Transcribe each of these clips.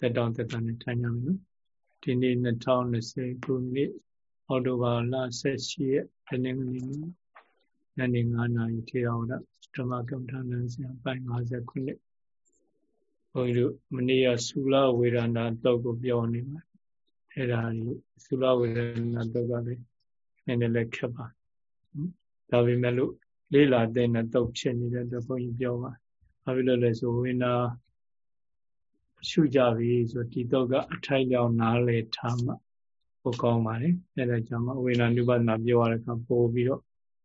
တက်တောင်းတက်တာနဲ့ထိုင်ကြမယ်နော်ဒီနေ့2020ခုနှစ်အောက်တိုဘာလ18ရက်ဒီနေ့နေ့ညနေ9:00နာရီထေရဝါဒဓမ္မကမ္မထာနန်းစံပိုင်း50ခုနှစ်ဘုန်းကြီးတို့မနေ့ကသုလဝေဒနာတော့ကိုပြောနေမှာအဲ့ဒါကြီးသုလဝေဒနာတော့ကလည်းနည်းနည်းလေးခက်ပါဒါပေမဲ့လို့လေးလာတဲ့နဲ့တော့ဖြစ်နေတဲ့တော့ဘုန်းကြီးပြောပါဘာဖြစ်လို့လဲဆိုဝေနာ ရှုကြပြီဆိုဒီတော့ကအထိုက်ကြောင်နားလေထားမှပိုကောင်းပါလေအဲဒါကြောင့်မဝေနာနုပနာပြောရတဲ့အခါပို့ပြီးတော့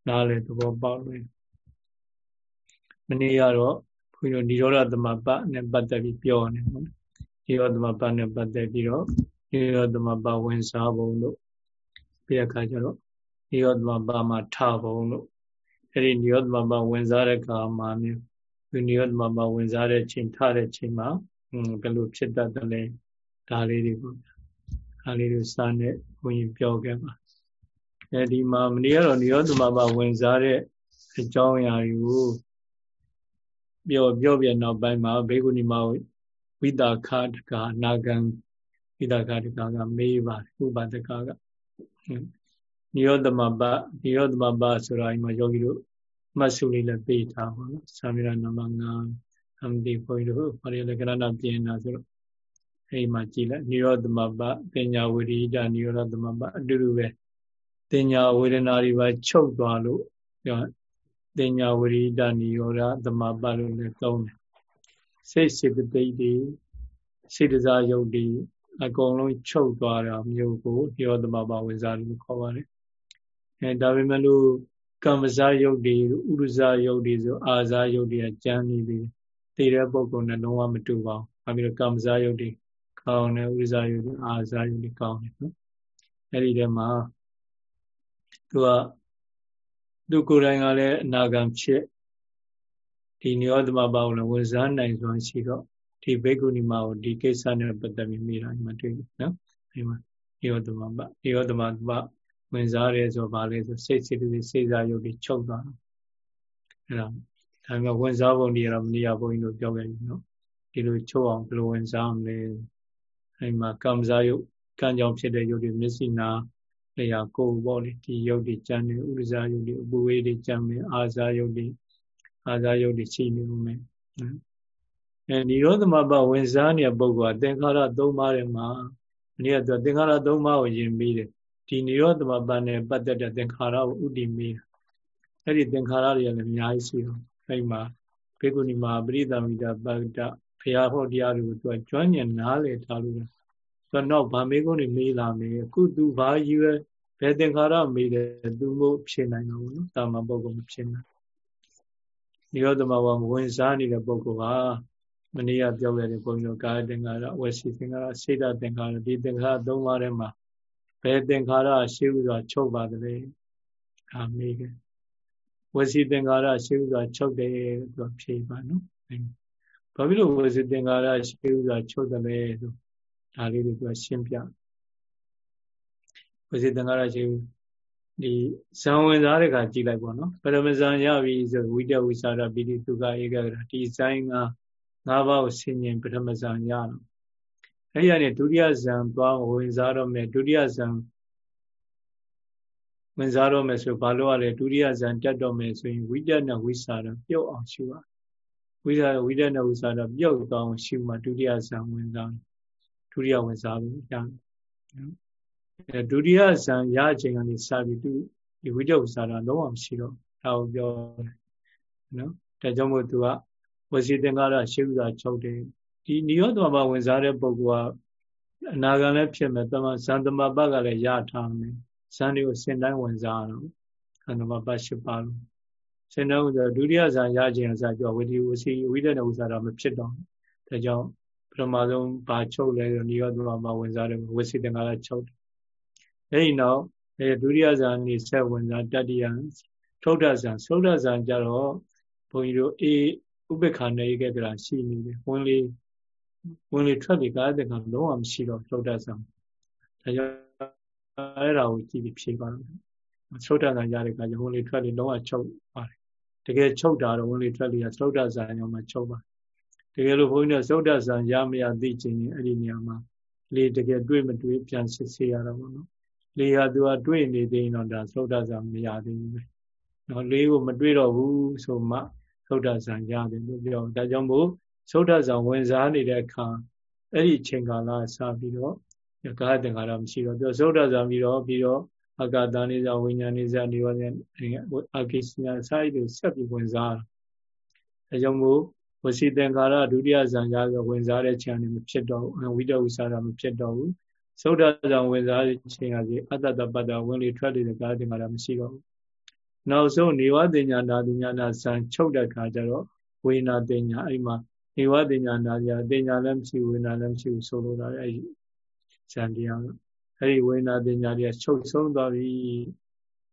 နားလေသဘောပေါက်တယ်မနေ့ကတော့ခွေတို့និရောဓသမပနဲ့ပတ်သက်ပြီးပြောနေတယ်နိရောဓသမပနဲ့ပတ်သက်ပြီးတော့နိရောဓသမပဝင်စားပုံတို့ပြရခါကျတော့နိရောဓသမပမှာထပုံတို့အဲဒီနိရောဓသမပဝင်စားတဲ့ကာမှာမျိုးဒီနိရောဓသမပဝင်စားတဲ့ချိန်ထတဲ့ချိန်မှာ ဘယ်လိုဖြစ်တတ်တယ်လဲဒါလေးတွေပေါ့ဒါလေးတွေစာနဲ့ဘုန်းကြီးပြောခဲ့ပါအဲဒီမှာမနေ့ကတော့နိရောဓမဘဝင်စားတဲ့အကြောင်းအရာတွေကိုပြောပြောပြနောက်ပိုင်းမှာဘေကုဏီမဝိတာခတကာနာဂံဝိတာခတကာကမေးပါတယ်ဥပဒကကနိရောဓမဘနိရောဓမဘဆိုတာဒီမှာယောဂီတို့မှတ်စုလေးလည်းပေးထားပါတော့သာမေရနံပါတ်9 အမတိဘုန်းကြီးတို့ဘာလို့လဲကရဏပြင်တာဆိုတော့အဲ့မှာကြည်လိုက်နိရောဓမပပညာဝိရိဒနိရောဓသမပအတူတူပဲတင်ညာဝေဒနာတွေပါချုပ်သွားလို့ပြောတင်ညာဝိရိဒနိရောဓသမပလို့လည်းသုံးတယ်စိတ်စေတသိက်တွေစေတစားယုတ်တွေအကုန်လုံးချုပ်သွားတာမျိုးကိုနိရောဓသမပဝင်စားလို့ခေါ်ပါတယ်အဲဒါပေမဲ့လို့ကမ္မဇာယုတ်တွေဥရဇာယုတ်တွေဆိုအာဇာယုတ်တွေကကျမ်းနေပြီသိတဲ့ ပုဂ္ဂိုလ်နဲ့လုံးဝမတူပါဘူး။ဘာဖြစ်လို့ကမ္မဇာယုတ်တွေကောင်းတယ်ဥဇာယုတ်တွေအာဇာယုတ်တွေကောင်းတယ်နော်။အဲ့ဒီထဲမှာသူကသူကိုယ်တိုင်ကလည်းအနာဂံဖြစ်ဒီနိရောဓမဘာကိုလည်းဝန်စားနိုင်စွာရှိတော့ဒီဘိက္ခုနီမကိုဒီကိစ္စနဲ့ပတ်သက်ပြီးမိတာဒီမှာတွေ့ပြီနော်။ဒီမှာနိရောဓမဘာနိရောဓမဘာဝင်စားရဲဆိုပါလေဆိုစိတ်စိတ်တွေစိတ်စားယုတ်တွေချုပ်သွားတာ။အဲ့ဒါ ဒါပေမဲ့ဝင်စားပုံတွေကတော့မနေရဘုန်းကြီးတို့ပြောခဲ့ပြီနော်ဒီလိုချုပ်အောင်ဘယ်လိုဝင်စားမလဲအဲဒီမှာကံစားယုတ်ကံကြောင့်ဖြစ်တဲ့ယုတ်တွေမျက်စိနာလျာကိုယ်ပေါ့လေဒီယုတ်တွေကြမ်းနေဥရဇာယုတ်တွေအပူဝေးတွေကြမ်းနေအာဇာယုတ်တွေအာဇာယုတ်တွေရှိနေဦးမယ်အဲនិရောဓမပဝင်စားနေတဲ့ပုဂ္ဂိုလ်ကသင်္ခါရ၃ပါးထဲမှာအနည်းကတော့သင်္ခါရ၃ပါးကိုယင်ပြီးတယ်ဒီនិရောဓမပနဲ့ပတ်သက်တဲ့သင်္ခါရကိုဥတည်မိတာအဲ့ဒီသင်္ခါရတွေကလည်းအများကြီးရှိတော့ အဲ့မှာဘေကုဏီမှာပရိသမီတာပတ္တဘုရားဟောတရားတွေကိုသူကကျွမ်းကျင်နားလည်ထားလို့သူတော့ဗာမေကုဏီမေးလာမယ်အခုသူဘာယူရဲဘယ်သင်္ခါရမေးတယ်သူမို့ဖြစ်နိုင်တော့ဘူးနော်တာမန်ပုဂ္ဂိုလ်မဖြစ်နိုင်နိရောဓမဘဝဝင်စားနေတဲ့ပုဂ္ဂိုလ်ဟာမနေ့ကပြောခဲ့တဲ့ဘုန်းကြီးတို့ကာယသင်္ခါရဝစီသင်္ခါရစေတသင်္ခါရဒီသင်္ခါရ၃ပါးထဲမှာဘယ်သင်္ခါရရှိဥစွာချုပ်ပါတယ်အာမေးခဲ့ ဝစီသင်္ကာရရှိဥစွာချုပ်တယ်သူဖြေပါနော်။ဘာဖြစ်လို့ဝစီသင်္ကာရရှိဥစွာချုပ်တယ်လဲဆိုဒါလေးတွေသူကရှင်းပြဝစီသင်္ကာရရှိဒီဇံဝင်စားတဲ့ခါကြည့်လိုက်ပေါ့နော်ပရမဇံရပြီဆိုဝိတဝိသရာပိတိသုခဧကဂရဒီဇိုင်းက၅ပါးကိုဆင်ញင်ပထမဇံရတော့အဲ့ဒီကနေဒုတိယဇံသွားဝင်စားတော့မယ်ဒုတိယဇံ ဝင်စားတော့မယ်ဆိုဘာလို့ ਆ လဲဒုတိယဇန်တက်တော့မယ်ဆိုရင်ဝိတ္တနဲ့ဝိစာရပြုတ်အောင်ရှုပါဝိစာဝိတ္တနဲ့ဝိစာရပြုတ်သွားအောင်ရှုမှဒုတိယဇန်ဝင်စားဒုတိယဝင်စားပြီးရနော်အဲဒုတိယဇန်ရအချိန်ကနေစပြီးသူဒီဝိတ္တဝိစာရလုံးဝမရှိတော့ဒါကိုပြောတယ်နော်ဒါကြောင့်မို့သူကဝစီသင်္ကာရရှုဥစွာချုပ်တယ်ဒီနိရောဓမဝင်စားတဲ့ပုဂ္ဂိုလ်ကအနာဂံလည်းဖြစ်မယ်တမဇန်တမပတ်ကလည်းရထားမယ် ဇန်တွေကိုစင်တိုင်းဝင်စားတော့ခန္ဓာမပတ်ရှိပါလို့စင်တိုင်းဝင်စားဒုတိယဇန်ရခြင်းအစားကြောဝိတိဝစီဝိတ္တနဲ့ဥစားတာမဖြစ်တော့ဒါကြောင့်ပထမဆုံးဘာချုပ်လဲဆိုနိရောဓမှာဝင်စားတယ်ဝစီတင်္ဂါရချုပ်တယ်အဲဒီနောက်အဲဒုတိယဇန်နေဆက်ဝင်စားတတိယထုဒ္ဒဇန်သုဒ္ဒဇန်ကြတော့ဘုန်းကြီးတို့အေးဥပ္ပခာနေခဲ့ကြတာရှိနေတယ်ဝင်လေဝင်လေထွက်လေကားတဲ့ကလုံးဝမရှိတော့သုဒ္ဒဇန်ဒါကြောင့် အဲ့ဒါကိုကြည့်ပြီးဖြေပါလို့သုဒ္ဓဇာရတဲ့အခါကျဝင်လေထွက်လေလုံးဝချုပ်ပါတယ်တကယ်ချုပ်တာတော့ဝင်လေထွက်လေကသုဒ္ဓဇာရောမှချုပ်ပါတကယ်လို့ဘုန်းကြီးတို့သုဒ္ဓဆံရမရသိချင်ရင်အဲ့ဒီနေရာမှာလေတကယ်တွေ့မတွေ့ပြန်စစ်ဆေးရတော့ဘောနော်လေဟာသူကတွေ့နေသေးရင်တော့ဒါသုဒ္ဓဆံမရသေးဘူးပဲနော်လေကိုမတွေ့တော့ဘူးဆိုမှသုဒ္ဓဆံရတယ်လို့ပြောဒါကြောင့်မို့သုဒ္ဓဆံဝင်စားနေတဲ့အခါအဲ့ဒီချိန်ကာလစပြီးတော့ ကာယတင်္ကာရမရှိတော့ပြောသုဒ္ဓဆံပြီးတော့ပြီးတော့အကာတနိစ္စဝိညာဉ်နိစ္စနေဝဇ္ဇအကိစ္စညာစာရည်ကိုဆက်ပြီးဝင်စားဒါကြောင့်မို့ဝစီသင်္ကာရဒုတိယဇံကြားဆိုဝင်စားတဲ့ချိန်ကနေမဖြစ်တော့ဘူးဝိတဝိစာရမဖြစ်တော့ဘူးသုဒ္ဓဇံဝင်စားတဲ့ချိန်ကစီအတ္တတပတ္တဝင်လေထွက်လေကာယတင်္ကာရမရှိတော့ဘူးနောက်ဆုံးနေဝတင်ညာနာတင်ညာနာဇံချုပ်တဲ့ခါကျတော့ဝေနာတင်ညာအဲ့မှာနေဝတင်ညာနာညာတင်ညာလည်းမရှိဝေနာလည်းမရှိဘူးဆိုလိုတာအဲ့ ဒီဇံတရားအဲ့ဒီဝေနာတင်ညာတွေကချုပ်ဆုံးသွားပြီ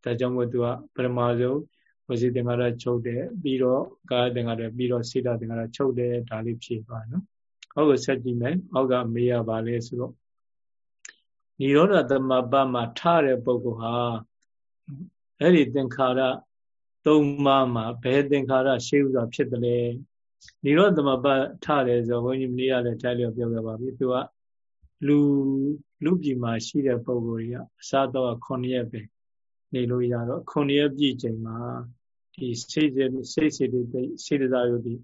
ဒါကြောင့်မို့သူကပရမဆုံးဝစီသင်္ကာရချုပ်တယ်ပြီးတော့ကာယသင်္ကာရပြီးတော့စေတသင်္ကာရချုပ်တယ်ဒါလေးဖြည့်သွားနော်အောက်ကိုဆက်ကြည့်မယ်အောက်ကမေးရပါလေဆိုတော့និရောဓသမပမှာထတဲ့ပုဂ္ဂိုလ်ဟာအဲ့ဒီသင်္ခါရသုံးပါးမှာဘယ်သင်္ခါရရှေးဥစွာဖြစ်တယ်လဲនិရောဓသမပထတယ်ဆိုဘုန်းကြီးမနေ့ကလည်းတိုင်းလျော်ပြောခဲ့ပါပြီသူက လူလူပြည်မှာရှိတဲ့ပုဂ္ဂိုလ်ကြီးကအစားတော့9ရက်ပဲနေလို့ရတော့9ရက်ပြည့်ချိန်မှာဒီစိတ်စိတ်စိတ်တွေစိတ်တရားယုတ်ဒီ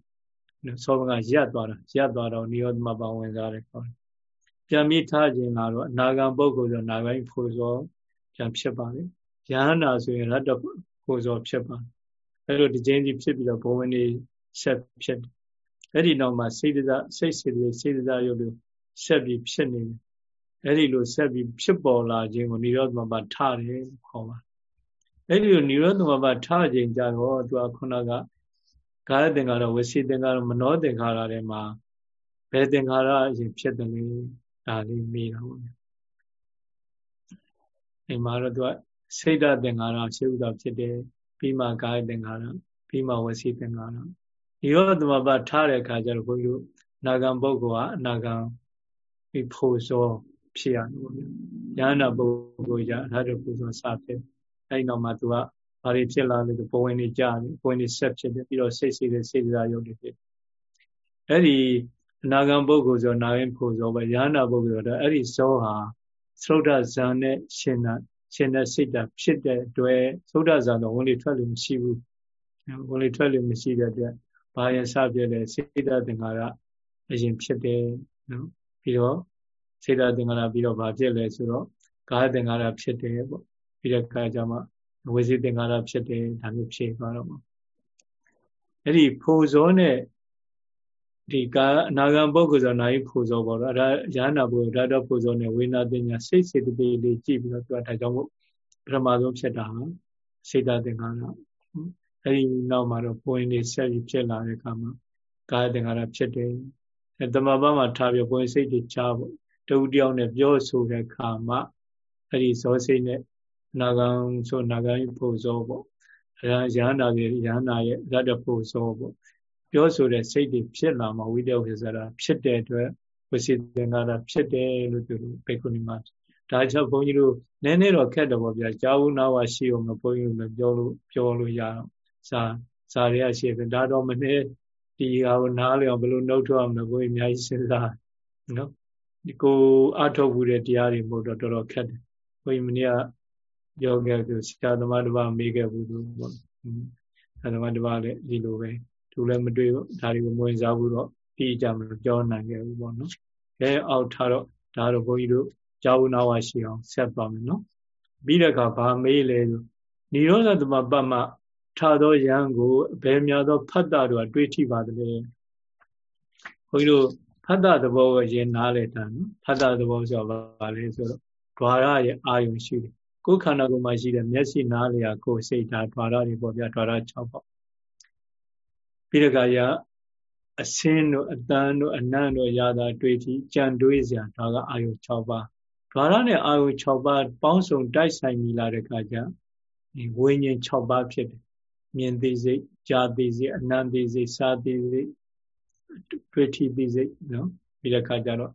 သောဘကရပ်သွားတာရပ်သွားတော့နိရောဓမပါဝင်စားတယ်ခေါ်တယ်ပြန်ပြီးထားခြင်းလာတော့အနာဂံပုဂ္ဂိုလ်ဆိုနာဂိုင်းဖို့စောပြန်ဖြစ်ပါလေယဟန္တာဆိုရင်ရတ္တဖို့စောဖြစ်ပါအဲ့လိုဒီချင်းကြီးဖြစ်ပြီးတော့ဘဝဝင်နေဆက်ဖြစ်တယ်အဲ့ဒီနောက်မှာစိတ်တရားစိတ်စိတ်တွေစိတ်တရားယုတ်လို့ ဆက်ပြီးဖြစ်နေတယ်အဲ့ဒီလိုဆက်ပြီးဖြစ်ပေါ်လာခြင်းကိုနိရောဓမပါထားတယ်ခေါ်ပါအဲ့ဒီလိုនិရောဓမဘထခြင်းကြတော့သူကခုနကကာယသင်္ခါရဝစီသင်္ခါရမနောသင်္ခါရတွေမှာဘယ်သင်္ခါရအရင်ဖြစ်တယ်လဲဒါလေးမေးတာပေါ့ဒီမှာတော့သူကစိတ်ဓာတ်သင်္ခါရရှိဥဒ္ဒဖြစ်တယ်ပြီးမှကာယသင်္ခါရပြီးမှဝစီသင်္ခါရនិရောဓမဘထားတဲ့အခါကျတော့ဘုန်းကြီးတို့နာဂံပုဂ္ဂိုလ်ကအနာဂံ ပြီးဖို့စောဖြစ်ရတယ်ပေါ့ဗျာဉာဏပုဂ္ဂိုလ်ကြအထာတဖို့စောစဖြစ်အဲဒီနောက်မှာသူကဘာတွေဖြစ်လာလဲဘဝင်တွေကြာတယ်ဘဝင်တွေဆက်ဖြစ်တယ်ပြီးတော့စိတ်စိတ်တွေစိတ်စားရုပ်တွေဖြစ်အဲ့ဒီအနာဂံပုဂ္ဂိုလ်ဆိုနာရင်ဖို့ဆိုပဲယဟနာပုဂ္ဂိုလ်တော့အဲ့ဒီဇောဟာသုဒ္ဓဇံနဲ့ရှင်တာရှင်တဲ့စိတ်ဓာတ်ဖြစ်တဲ့အတွက်သုဒ္ဓဇံတော့ဝင်လေထွက်လို့မရှိဘူးဝင်လေထွက်လို့မရှိတဲ့အတွက်ဘာရင်စပြတဲ့စိတ်ဓာတ်သင်္ခါရအရင်ဖြစ်တယ်နော် ပြီးတော့စိတ်ဓာတ်သင်္ခါရပြီးတော့ဘာဖြစ်လဲဆိုတော့ကာယသင်္ခါရဖြစ်တယ်ပေါ့ပြီးတဲ့အခါကျမှဝေစီသင်္ကာရဖြစ်တယ်ဒါမျိုးဖြေသွားတော့မှာအဲ့ဒီဖို့ဇောနဲ့ဒီကာအနာဂံပုဂ္ဂိုလ်ဆိုနာယိဖို့ဇောပေါ့နော်ဒါရဟနာပုဂ္ဂိုလ်ဒါတော့ဖို့ဇောနဲ့ဝေနာပညာစိတ်စေတသိက်လေးကြည့်ပြီးတော့သူကဒါကြောင့်မို့ပထမဆုံးဖြစ်တာဟာစေတသင်္ကာရအဲ့ဒီနောက်မှာတော့ပွင့်နေဆက်ပြီးဖြစ်လာတဲ့အခါမှာကာယသင်္ကာရဖြစ်တယ် အဲတမဘာမှာထားပြီးပွင့်စိတ်တွေချဖို့တဝူတယောက်နဲ့ပြောဆိုတဲ့အခါမှာအဲ့ဒီဇောစိတ်နဲ့နာဂံဆိုနာဂံဖို့ဇောပေါ့အဲရဟန္တာရဲ့ရဟန္တာရဲ့ဇတ်တဖို့ဇောပေါ့ပြောဆိုတဲ့စိတ်တွေဖြစ်လာမှဝိတ္တဝိဇ္ဇာဖြစ်တဲ့အတွက်ဝစီသင်္ကာရဖြစ်တယ်လို့ပြောလို့ဘေကုဏီမှာဒါကြောင့်ဘုန်းကြီးတို့နည်းနည်းတော့ခက်တယ်ပေါ့ဗျာကြာဘူးနာဝရှိအောင်ဘုန်းကြီးတို့လည်းပြောလို့ပြောလို့ရအောင်စာစာတွေကရှိတယ်ဒါတော့မနေ့ ဒီဟာကိုနားလည်အောင်ဘယ်လိုနှုတ်ထွက်အောင်လဲဘုန်းကြီးအများကြီးစဉ်းစားနော်ဒီကိုအထုတ်ဘူးတဲ့တရားတွေမဟုတ်တော့တော်တော်ခက်တယ်ဘုန်းကြီးမနေ့ကပြောခဲ့သူဆရာသမားတစ်ပါးမေးခဲ့ဘူးသူပေါ့ဆရာသမားတစ်ပါးလည်းဒီလိုပဲသူလည်းမတွေ့ဘူးဒါတွေကိုမဝင်စားဘူးတော့ဒီအကြမပြောနိုင်ခဲ့ဘူးပေါ့နော်အဲအောက်ထားတော့ဒါတော့ဘုန်းကြီးတို့ကြာဝနာဝရှိအောင်ဆက်သွားမယ်နော်ပြီးတဲ့အခါဗာမေးလေဆိုនិရောဓသမပတ်မှ ထသောယံကိုဘယ်များသောဖတ်တာတို့အတွေ့ထိပါသလဲဘုန်းကြီးတို့ဖတ်တာသဘောကိုရင်နားလေတာနော်ဖတ်တာသဘောဆိုတော့ဗာလဲဆိုတော့ဓွာရရဲ့အာယုံရှိတယ်ကိုယ်ခန္ဓာကိုယ်မှာရှိတဲ့မျက်စိနားလျာကိုယ်စိတ်ဓာတ်ဓွာရတွေပေါ့ဗျာဓွာရ6ပေါ့ပြီးတခါရအစင်းတို့အတန်းတို့အနံ့တို့ရာသာတွေ့ထိကြံတွေးစရာဒါကအာယုံ6ပါးဓွာရနဲ့အာယုံ6ပါးပေါင်းစုံတိုက်ဆိုင်မိလာတဲ့အခါကျဒီဝိညာဉ်6ပါးဖြစ်တယ် မြင်သိစိတ်ကြားသိစိတ်အနံ့သိစိတ်စားသိစိတ်တွေ့ထိသိစိတ်နော်ပြီးတဲ့ခါကျတော့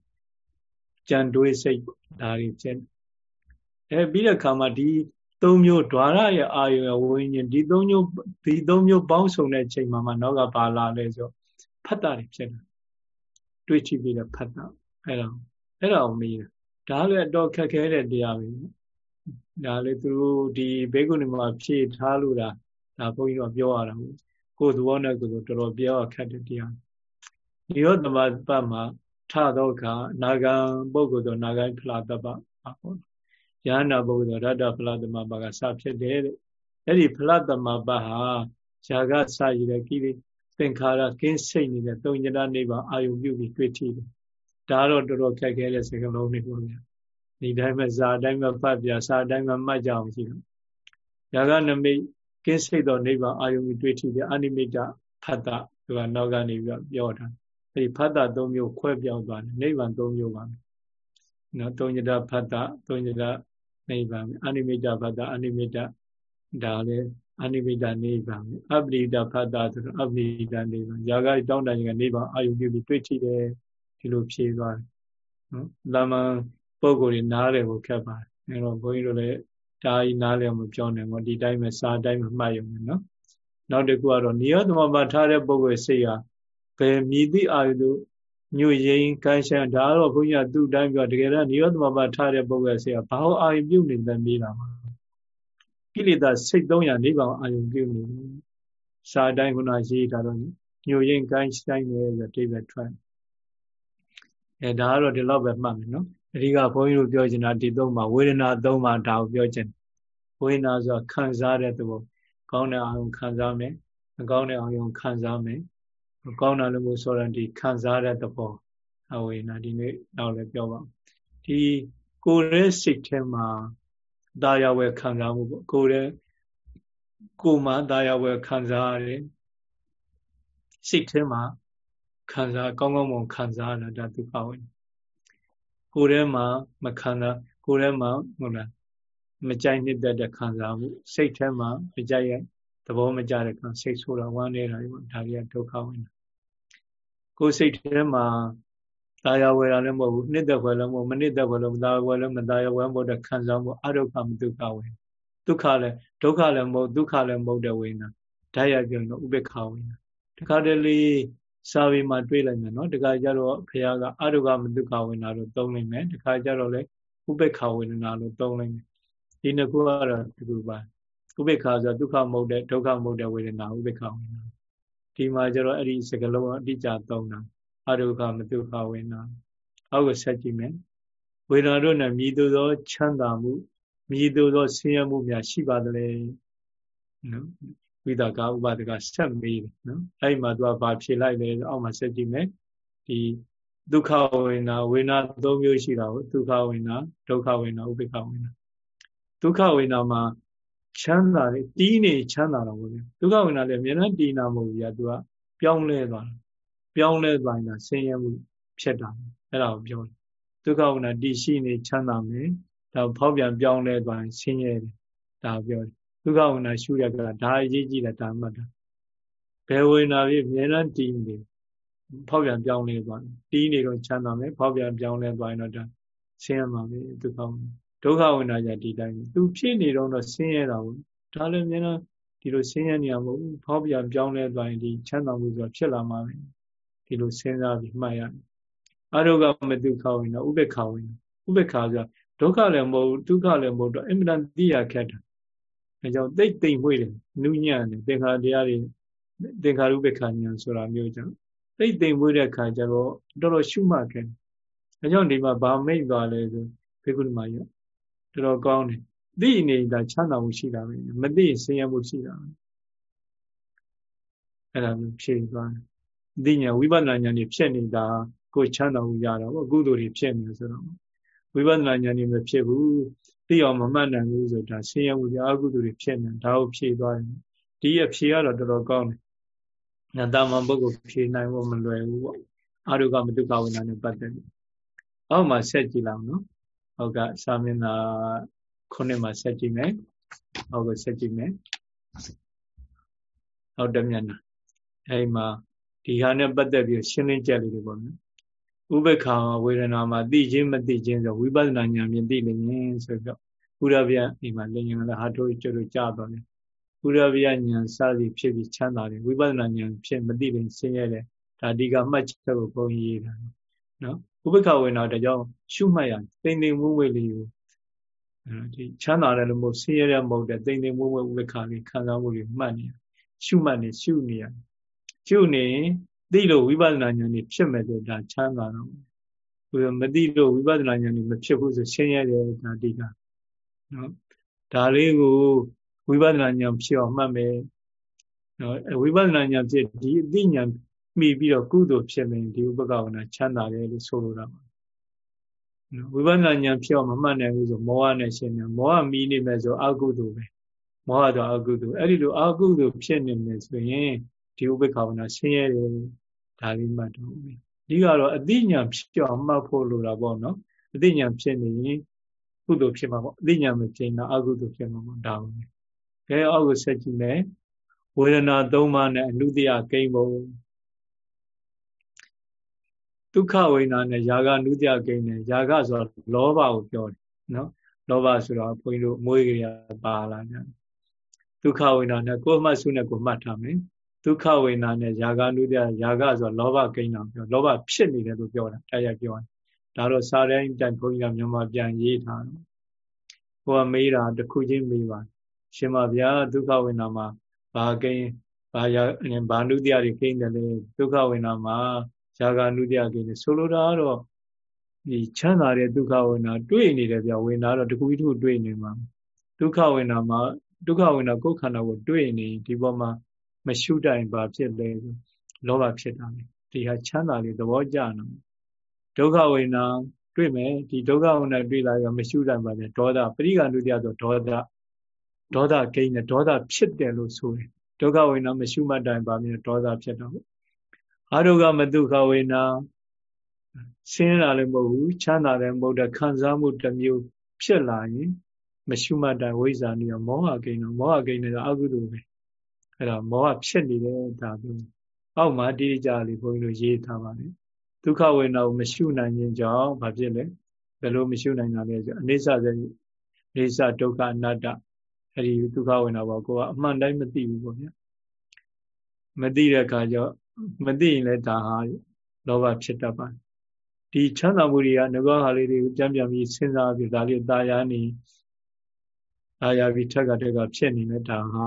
ကြံတွေးစိတ်ဒါတွေဖြစ်အဲပြီးတဲ့ခါမှာဒီသုံးမျိုး ద్వార ရဲ့အာယုရဲ့ဝိညာဉ်ဒီသုံးမျိုးဒီသုံးမျိုးပေါင်းစုံတဲ့ချိန်မှာမှနောက်ကပါလာလဲဆိုဖတ်တာတွေဖြစ်တယ်တွေ့ထိပြီးတော့ဖတ်တာအဲ့တော့အဲ့တော့မီးဒါလည်းအတော့ခက်ခဲတဲ့တရားပဲဒါလည်းသူတို့ဒီဘေကုဏီမှာဖြည့်ထားလို့လား ဒါဘုန်းကြီးတို့ပြောရတာဟုတ်ကိုယ်သဘောနဲ့ကိုယ်တော်တော်ပြောရခက်တဲ့တရားဒီရောသမပတ်မှာထသောအခါနာဂံပုဂ္ဂိုလ်သောနာဂံဖလာတပဟုတ်ယန္နာပုဂ္ဂိုလ်သောရတ္တဖလာတမပကစဖြစ်တယ်တဲ့အဲ့ဒီဖလာတမပဟာဇာကစရည်တဲ့ကိလေသင်္ခါရကင်းစိတ်နေတဲ့တုံညတနိဗ္ဗာန်အာယုပြုပြီးတွေ့ထီတယ်ဒါတော့တော်တော်ခက်ခဲတဲ့စကားလုံးတွေပေါ့ဗျာဒီတိုင်းပဲဇာတိုင်းပဲဖတ်ပြစာတိုင်းပဲမှတ်ကြအောင်ရှိတယ်။ယာကနမိတ် ကင်းစိတ်တော်နိဗ္ဗာန်အာယုံတွေ့ထီတဲ့အနိမိတ်ဖတ်တာသူကနောက်ကနေပြီးပြောတာ။အဲဒီဖတ်တာ၃မျိုးခွဲပြောင်းသွားတယ်နိဗ္ဗာန်၃မျိုးပါမယ်။နော်သုံးညတဖတ်တာသုံးညတနိဗ္ဗာန်အနိမိတ်ဖတ်တာအနိမိတ်ဒါလည်းအနိမိတ်နိဗ္ဗာန်အပရိဒဖတ်တာဆိုတော့အပရိဒနိဗ္ဗာန်ယာကတောင်းတခြင်းကနိဗ္ဗာန်အာယုံပြုပြီးတွေ့ထီတယ်ဒီလိုဖြေသွားတယ်။နော်လာမန်ပုံကိုယ်တွေနားတယ်ကိုခက်ပါတယ်အဲတော့ဘုန်းကြီးတို့လည်း ဒါကြီးနားလည်မပြောနိုင်ဘူးဒီတိုင်းပဲစာတိုင်းပဲမှတ်ရုံပဲနော်နောက်တစ်ခုကတော့နိယောသမဘာထားတဲ့ပုံကိုယ်စိတ်ဟာဘယ်မြည်သည့်အာယုတို့ညွရင်ကိုင်းရှမ်းဒါတော့ဘုန်းကြီးကသူ့တိုင်းပြောတကယ်တော့နိယောသမဘာထားတဲ့ပုံကိုယ်စိတ်ဟာဘာလို့အာယုပြုတ်နေတယ်မေးတာပါကိလေသာစိတ်300နိဗ္ဗာန်အာယုပြုတ်နေတယ်စာတိုင်းခုနရေးတာတော့ညွရင်ကိုင်းရှမ်းတယ်ဆိုတိဗ္ဗထွက်အဲဒါကတော့ဒီလောက်ပဲမှတ်မယ်နော် အဓိကဘုန်းကြီးတို့ပြောချင်တာဒီသုံးပါဝေဒနာသုံးပါဒါကိုပြောချင်ဝေဒနာဆိုခံစားတဲ့သဘောကောင်းတဲ့အာရုံခံစားမယ်မကောင်းတဲ့အာရုံခံစားမယ်မကောင်းတာလည်းမို့ဆိုရင်ဒီခံစားတဲ့သဘောအဝေဒနာဒီနေ့တော့လည်းပြောပါဒီကိုယ်ရဲ့စိတ်ထဲမှာတာယာဝယ်ခံစားမှုပေါ့ကိုယ်ရဲ့ကိုယ်မှာတာယာဝယ်ခံစားရတယ်စိတ်ထဲမှာခံစားကောင်းကောင်းမွန်ခံစားရတာဒါဒုက္ခဝေဒနာ ကိုယ်ထဲမှာမခံစားကိုယ်ထဲမှာဟုတ်လားမကြိုက်နှစ်သက်တဲ့ခံစားမှုစိတ်ထဲမှာမကြိုက်ရဲ့သဘောမကျတဲ့ခံစိတ်ဆိုးတာဝမ်းနေတာတွေပေါ့ဒါတွေကဒုက္ခဝင်တာကိုယ်စိတ်ထဲမှာတာယာဝယ်တာလည်းမဟုတ်ဘူးနှစ်သက်ဝယ်လည်းမဟုတ်မနှစ်သက်ဝယ်လည်းမတာဝယ်လည်းမတာယာဝယ်မဟုတ်တဲ့ခံစားမှုအဒုက္ခမဒုက္ခဝင်ဒုက္ခလည်းဒုက္ခလည်းမဟုတ်ဒုက္ခလည်းမဟုတ်တဲ့ဝိညာဉ်ဓာတ်ရပြောတော့ဥပေက္ခဝိညာဉ်တခါတလေ စာပေမှာတွေးလိုက်မယ်နော်တခါကျတော့ဘုရားကအရုကမတုခဝေဒနာလို့သုံးလိုက်မယ်တခါကျတော့လေဥပေက္ခဝေဒနာလို့သုံးလိုက်မယ်ဒီနှစ်ခုကတော့ဒီလိုပါဥပေက္ခဆိုဒုက္ခမဟုတ်တဲ့ဒုက္ခမဟုတ်တဲ့ဝေဒနာဥပေက္ခဝေဒနာဒီမှာကျတော့အဲ့ဒီစကလုံးအတိအကျသုံးတာအရုကမတုခဝေဒနာအောက်ကိုဆက်ကြည့်မယ်ဝေဒနာတို့နဲ့မြည်သူသော ချမ်းသာမှုမြည်သူသောဆင်းရဲမှုများရှိပါသလဲနော် ဝိသကာဥပဒကဆက်မေးတယ်နော်အဲ့မှာသူကဘာဖြေလိုက်လဲအောက်မှာဆက်ကြည့်မယ်ဒီဒုက္ခဝေနာဝေနာ၃မျိုးရှိတာကိုဒုက္ခဝေနာဒုက္ခဝေနာဥပိ္ပခဝေနာဒုက္ခဝေနာမှာချမ်းသာတယ်တီးနေချမ်းသာတော့ဘူးဒုက္ခဝေနာလည်းအများနဲ့တီးနာမဟုတ်ဘူးကြာသူကပြောင်းလဲသွားတယ်ပြောင်းလဲသွားရင်ဆင်းရဲမှုဖြစ်တာအဲ့ဒါကိုပြောတယ်ဒုက္ခဝေနာတီးရှိနေချမ်းသာမယ်ဒါဖောက်ပြန်ပြောင်းလဲသွားရင်ဆင်းရဲတယ်ဒါပြောတယ် ဒုက္ခဝေဒနာရှုရကဒါအရေးကြီးတယ်ဒါမှတ်တာဘယ်ဝေဒနာဖြစ်အများနဲ့တည်နေဖောက်ပြန်ပြောင်းလဲသွားတယ်တီးနေတော့ချမ်းသာမယ်ဖောက်ပြန်ပြောင်းလဲသွားရင်တော့ဒါဆင်းရဲမှာပဲဒုက္ခဝေဒနာဒုက္ခဝေဒနာကြဒီတိုင်းသူဖြစ်နေတော့ဆင်းရဲတာဘူးဒါလည်းအများနဲ့ဒီလိုဆင်းရဲနေရမဟုတ်ဘူးဖောက်ပြန်ပြောင်းလဲသွားရင်ဒီချမ်းသာမှုဆိုတာဖြစ်လာမှာပဲဒီလိုစဉ်းစားပြီးမှတ်ရတယ်အရုကမတုခဝေဒနာဥပ္ပခဝေဒနာဥပ္ပခါဆိုတာဒုက္ခလည်းမဟုတ်ဒုက္ခလည်းမဟုတ်တော့အင်မတန်သိရခက်တာ အဲကြောင့်သိသိမ့်မွေးတယ်နုညံ့တယ်သင်္ခါတရားတွေသင်္ခါရုပ္ပခဏဉာဏ်ဆိုတာမျိုးကြောင့်သိသိမ့်မွေးတဲ့ခါကျတော့တော်တော်ရှုမှတ်ခဲ့အဲကြောင့်ဒီမှာဗာမိတ်သွားလဲဆိုဘေကုဏမကြီးတော်တော်ကောင်းတယ်သိနေတာချမ်းသာမှုရှိတာပဲမသိဆင်းရဲမှုရှိတာပဲအဲ့ဒါမျိုးဖြေသွားတယ်သိညာဝိပဿနာဉာဏ်ကြီးဖြစ်နေတာကိုချမ်းသာမှုရတာပေါ့အကုသိုလ်တွေဖြစ်နေဆိုတော့ဝိပဿနာဉာဏ်ကြီးမဖြစ်ဘူး သိအောင်မမှတ်နိုင်ဘူးဆိုတာဆင်းရဲမှုပြအကုသိုလ်တွေဖြစ်နေဒါကိုဖြေသွားတယ်ဒီအဖြေကတော့တော်တော်ကောင်းတယ်ညာတာမပုဂ္ဂိုလ်ဖြေနိုင်ဖို့မလွယ်ဘူးပေါ့အာရုကမတုကဝိညာဉ်နဲ့ပတ်သက်ပြီးအောက်မှာဆက်ကြည့်လောက်နော်ဟုတ်ကစာမျက်နှာခုနှစ်မှာဆက်ကြည့်မယ်အောက်ကဆက်ကြည့်မယ်နောက်တစ်မျက်နှာအဲဒီမှာဒီဟာနဲ့ပတ်သက်ပြီးရှင်းလင်းချက်လေးတွေပေါ့နော် ဥပ္ပခါဝေဒနာမှာသိခြင်းမသိခြင်းဆိုဝိပဿနာဉာဏ်ဖြင့်သိနေရင်ဆိုတော့ဘုရားဗျာဒီမှာလင်ញံလည်းဟာတို့ကျတို့ကြားတော့တယ်ဘုရားဗျာဉာဏ်စသည်ဖြစ်ပြီးချမ်းသာတယ်ဝိပဿနာဉာဏ်ဖြင့်မသိရင်ဆင်းရဲတယ်ဒါဒီကမှတ်ချက်ကိုဘုန်းကြီးရေးတာနော်ဥပ္ပခဝေနာတကြောင်ရှုမှတ်ရတိမ်တိမ်မွေ့မွေ့လေးကိုဒီချမ်းသာတယ်လို့မဟုတ်ဆင်းရဲတဲ့မဟုတ်တဲ့တိမ်တိမ်မွေ့မွေ့ဥပ္ပခလေးခံစားမှုတွေမှတ်နေရှုမှတ်နေရှုနေရရှုနေ သိလို့ဝိပဿနာဉာဏ်นี่ဖြစ်မဲ့တော့ဒါချမ်းသာတော့ဘယ်မသိလို့ဝိပဿနာဉာဏ်นี่မဖြစ်ဘူးဆိုရှင်းရတယ်ဒါဒီကနော်ဒါလေးကိုဝိပဿနာဉာဏ်ဖြစ်အောင်မှတ်မယ်နော်ဝိပဿနာဉာဏ်ဖြစ်ဒီအသိဉာဏ်မှီပြီးတော့ကုသိုလ်ဖြစ်ရင်ဒီဥပကဝနာချမ်းသာတယ်လို့ဆိုလိုတာပါနော်ဝိပဿနာဉာဏ်ဖြစ်အောင်မမှတ်နိုင်ဘူးဆိုမောဟနဲ့ရှင်းတယ်မောဟမီးနေမယ်ဆိုအကုသိုလ်ပဲမောဟတော့အကုသိုလ်အဲ့ဒီလိုအကုသိုလ်ဖြစ်နေမယ်ဆိုရင် ဒီဥပကဝနာဆင်းရဲတယ်ဒါလေးမှတ်တော့ပြီဒီကတော့အသိဉာဏ်ဖြစ်အောင်မှတ်ဖို့လိုတာပေါ့နော်အသိဉာဏ်ဖြစ်နေရင်ကုသိုလ်ဖြစ်မှာပေါ့အသိဉာဏ်မဖြစ်ရင်အကုသိုလ်ဖြစ်မှာပေါ့ဒါပဲကဲအောက်ကိုဆက်ကြည့်မယ်ဝေဒနာ၃ပါးနဲ့အနုတ္တိယကိန်းပုံဒုက္ခဝေဒနာနဲ့ຢာကနုတ္တိယကိန်းနဲ့ຢာကဆိုတော့လောဘကိုပြောတယ်နော်လောဘဆိုတော့ဘုန်းကြီးတို့မွေးကြရပါလာကြဒုက္ခဝေဒနာနဲ့ကိုယ်မှတ်စုနဲ့ကိုမှတ်ထားမယ် ဒုက္ခဝေဒနာနဲ့ຢာကနုတ္တိယຢာကဆိုတော့လောဘကိန်းတော့ပြောလောဘဖြစ်နေတယ်လို့ပြောတာတရားပြောတယ်ဒါတော့စာတိုင်းတိုင်ဘုန်းကြီးကမြန်မာပြန်ရေးထားတယ်ဟိုကမေးတာတခုချင်းမေးပါရှင်မဗျာဒုက္ခဝေဒနာမှာဘာကိန်းဘာယာဘာနုတ္တိယတွေကိန်းတယ်လေဒုက္ခဝေဒနာမှာဇာကနုတ္တိယကိန်းတယ်ဆိုလိုတာကတော့ဒီချမ်းသာတဲ့ဒုက္ခဝေဒနာတွေ့နေတယ်ဗျဝေဒနာတော့တခုတစ်ခုတွေ့နေမှာဒုက္ခဝေဒနာမှာဒုက္ခဝေဒနာကိုယ်ခန္ဓာကိုတွေ့နေဒီပေါ်မှာ မရှုတိုင်ပါဖြစ်လဲလောဘဖြစ်တာလေဒီဟာချမ်းသာလေသဘောကျနေဒုက္ခဝေဒနာတွေ့မယ်ဒီဒုက္ခဝေဒနာတွေ့လာရမရှုတိုင်ပါနဲ့ဒေါသပရိက္ခဏုတ္တိယဆိုဒေါသဒေါသကိန်းနဲ့ဒေါသဖြစ်တယ်လို့ဆိုရင်ဒုက္ခဝေဒနာမရှိမှတိုင်ပါမြင်ဒေါသဖြစ်တော့အာရုကမတုခဝေဒနာဆင်းလာလည်းမဟုတ်ဘူးချမ်းသာလည်းမဟုတ်တဲ့ခံစားမှုတစ်မျိုးဖြစ်လာရင် မရှိမှတိုင်ဝိဇ္ဇာနေရောမောဟကိန်းတော့မောဟကိန်းနဲ့အကုသိုလ်ပဲ အဲ့တော့မောဟဖြစ်နေတယ်ဒါပြီးအောက်မှာတိတိကျလေးဘုန်းကြီးတို့ရေးထားပါလေဒုက္ခဝေဒနာကိုမရှိနိုင်ခြင်းကြောင့်ဘာဖြစ်လဲဘယ်လိုမရှိနိုင်တာလဲဆိုအနိစ္စစေအိစ္စဒုက္ခအနတ္တအဲ့ဒီဒုက္ခဝင်တာပေါ့ကိုကအမှန်တိုင်းမသိဘူးပေါ့ဗျာမသိတဲ့အခါကျမသိရင်လည်းဒါဟာလောဘဖြစ်တတ်ပါတယ်ဒီချမ်းသာမှုတွေကငကောဟာလေးတွေကိုပြန်ပြန်ပြီးစဉ်းစားပြီးဒါလေးတာယာနေတာယာပြီးထက်ကတက်ကဖြစ်နေလဲဒါဟာ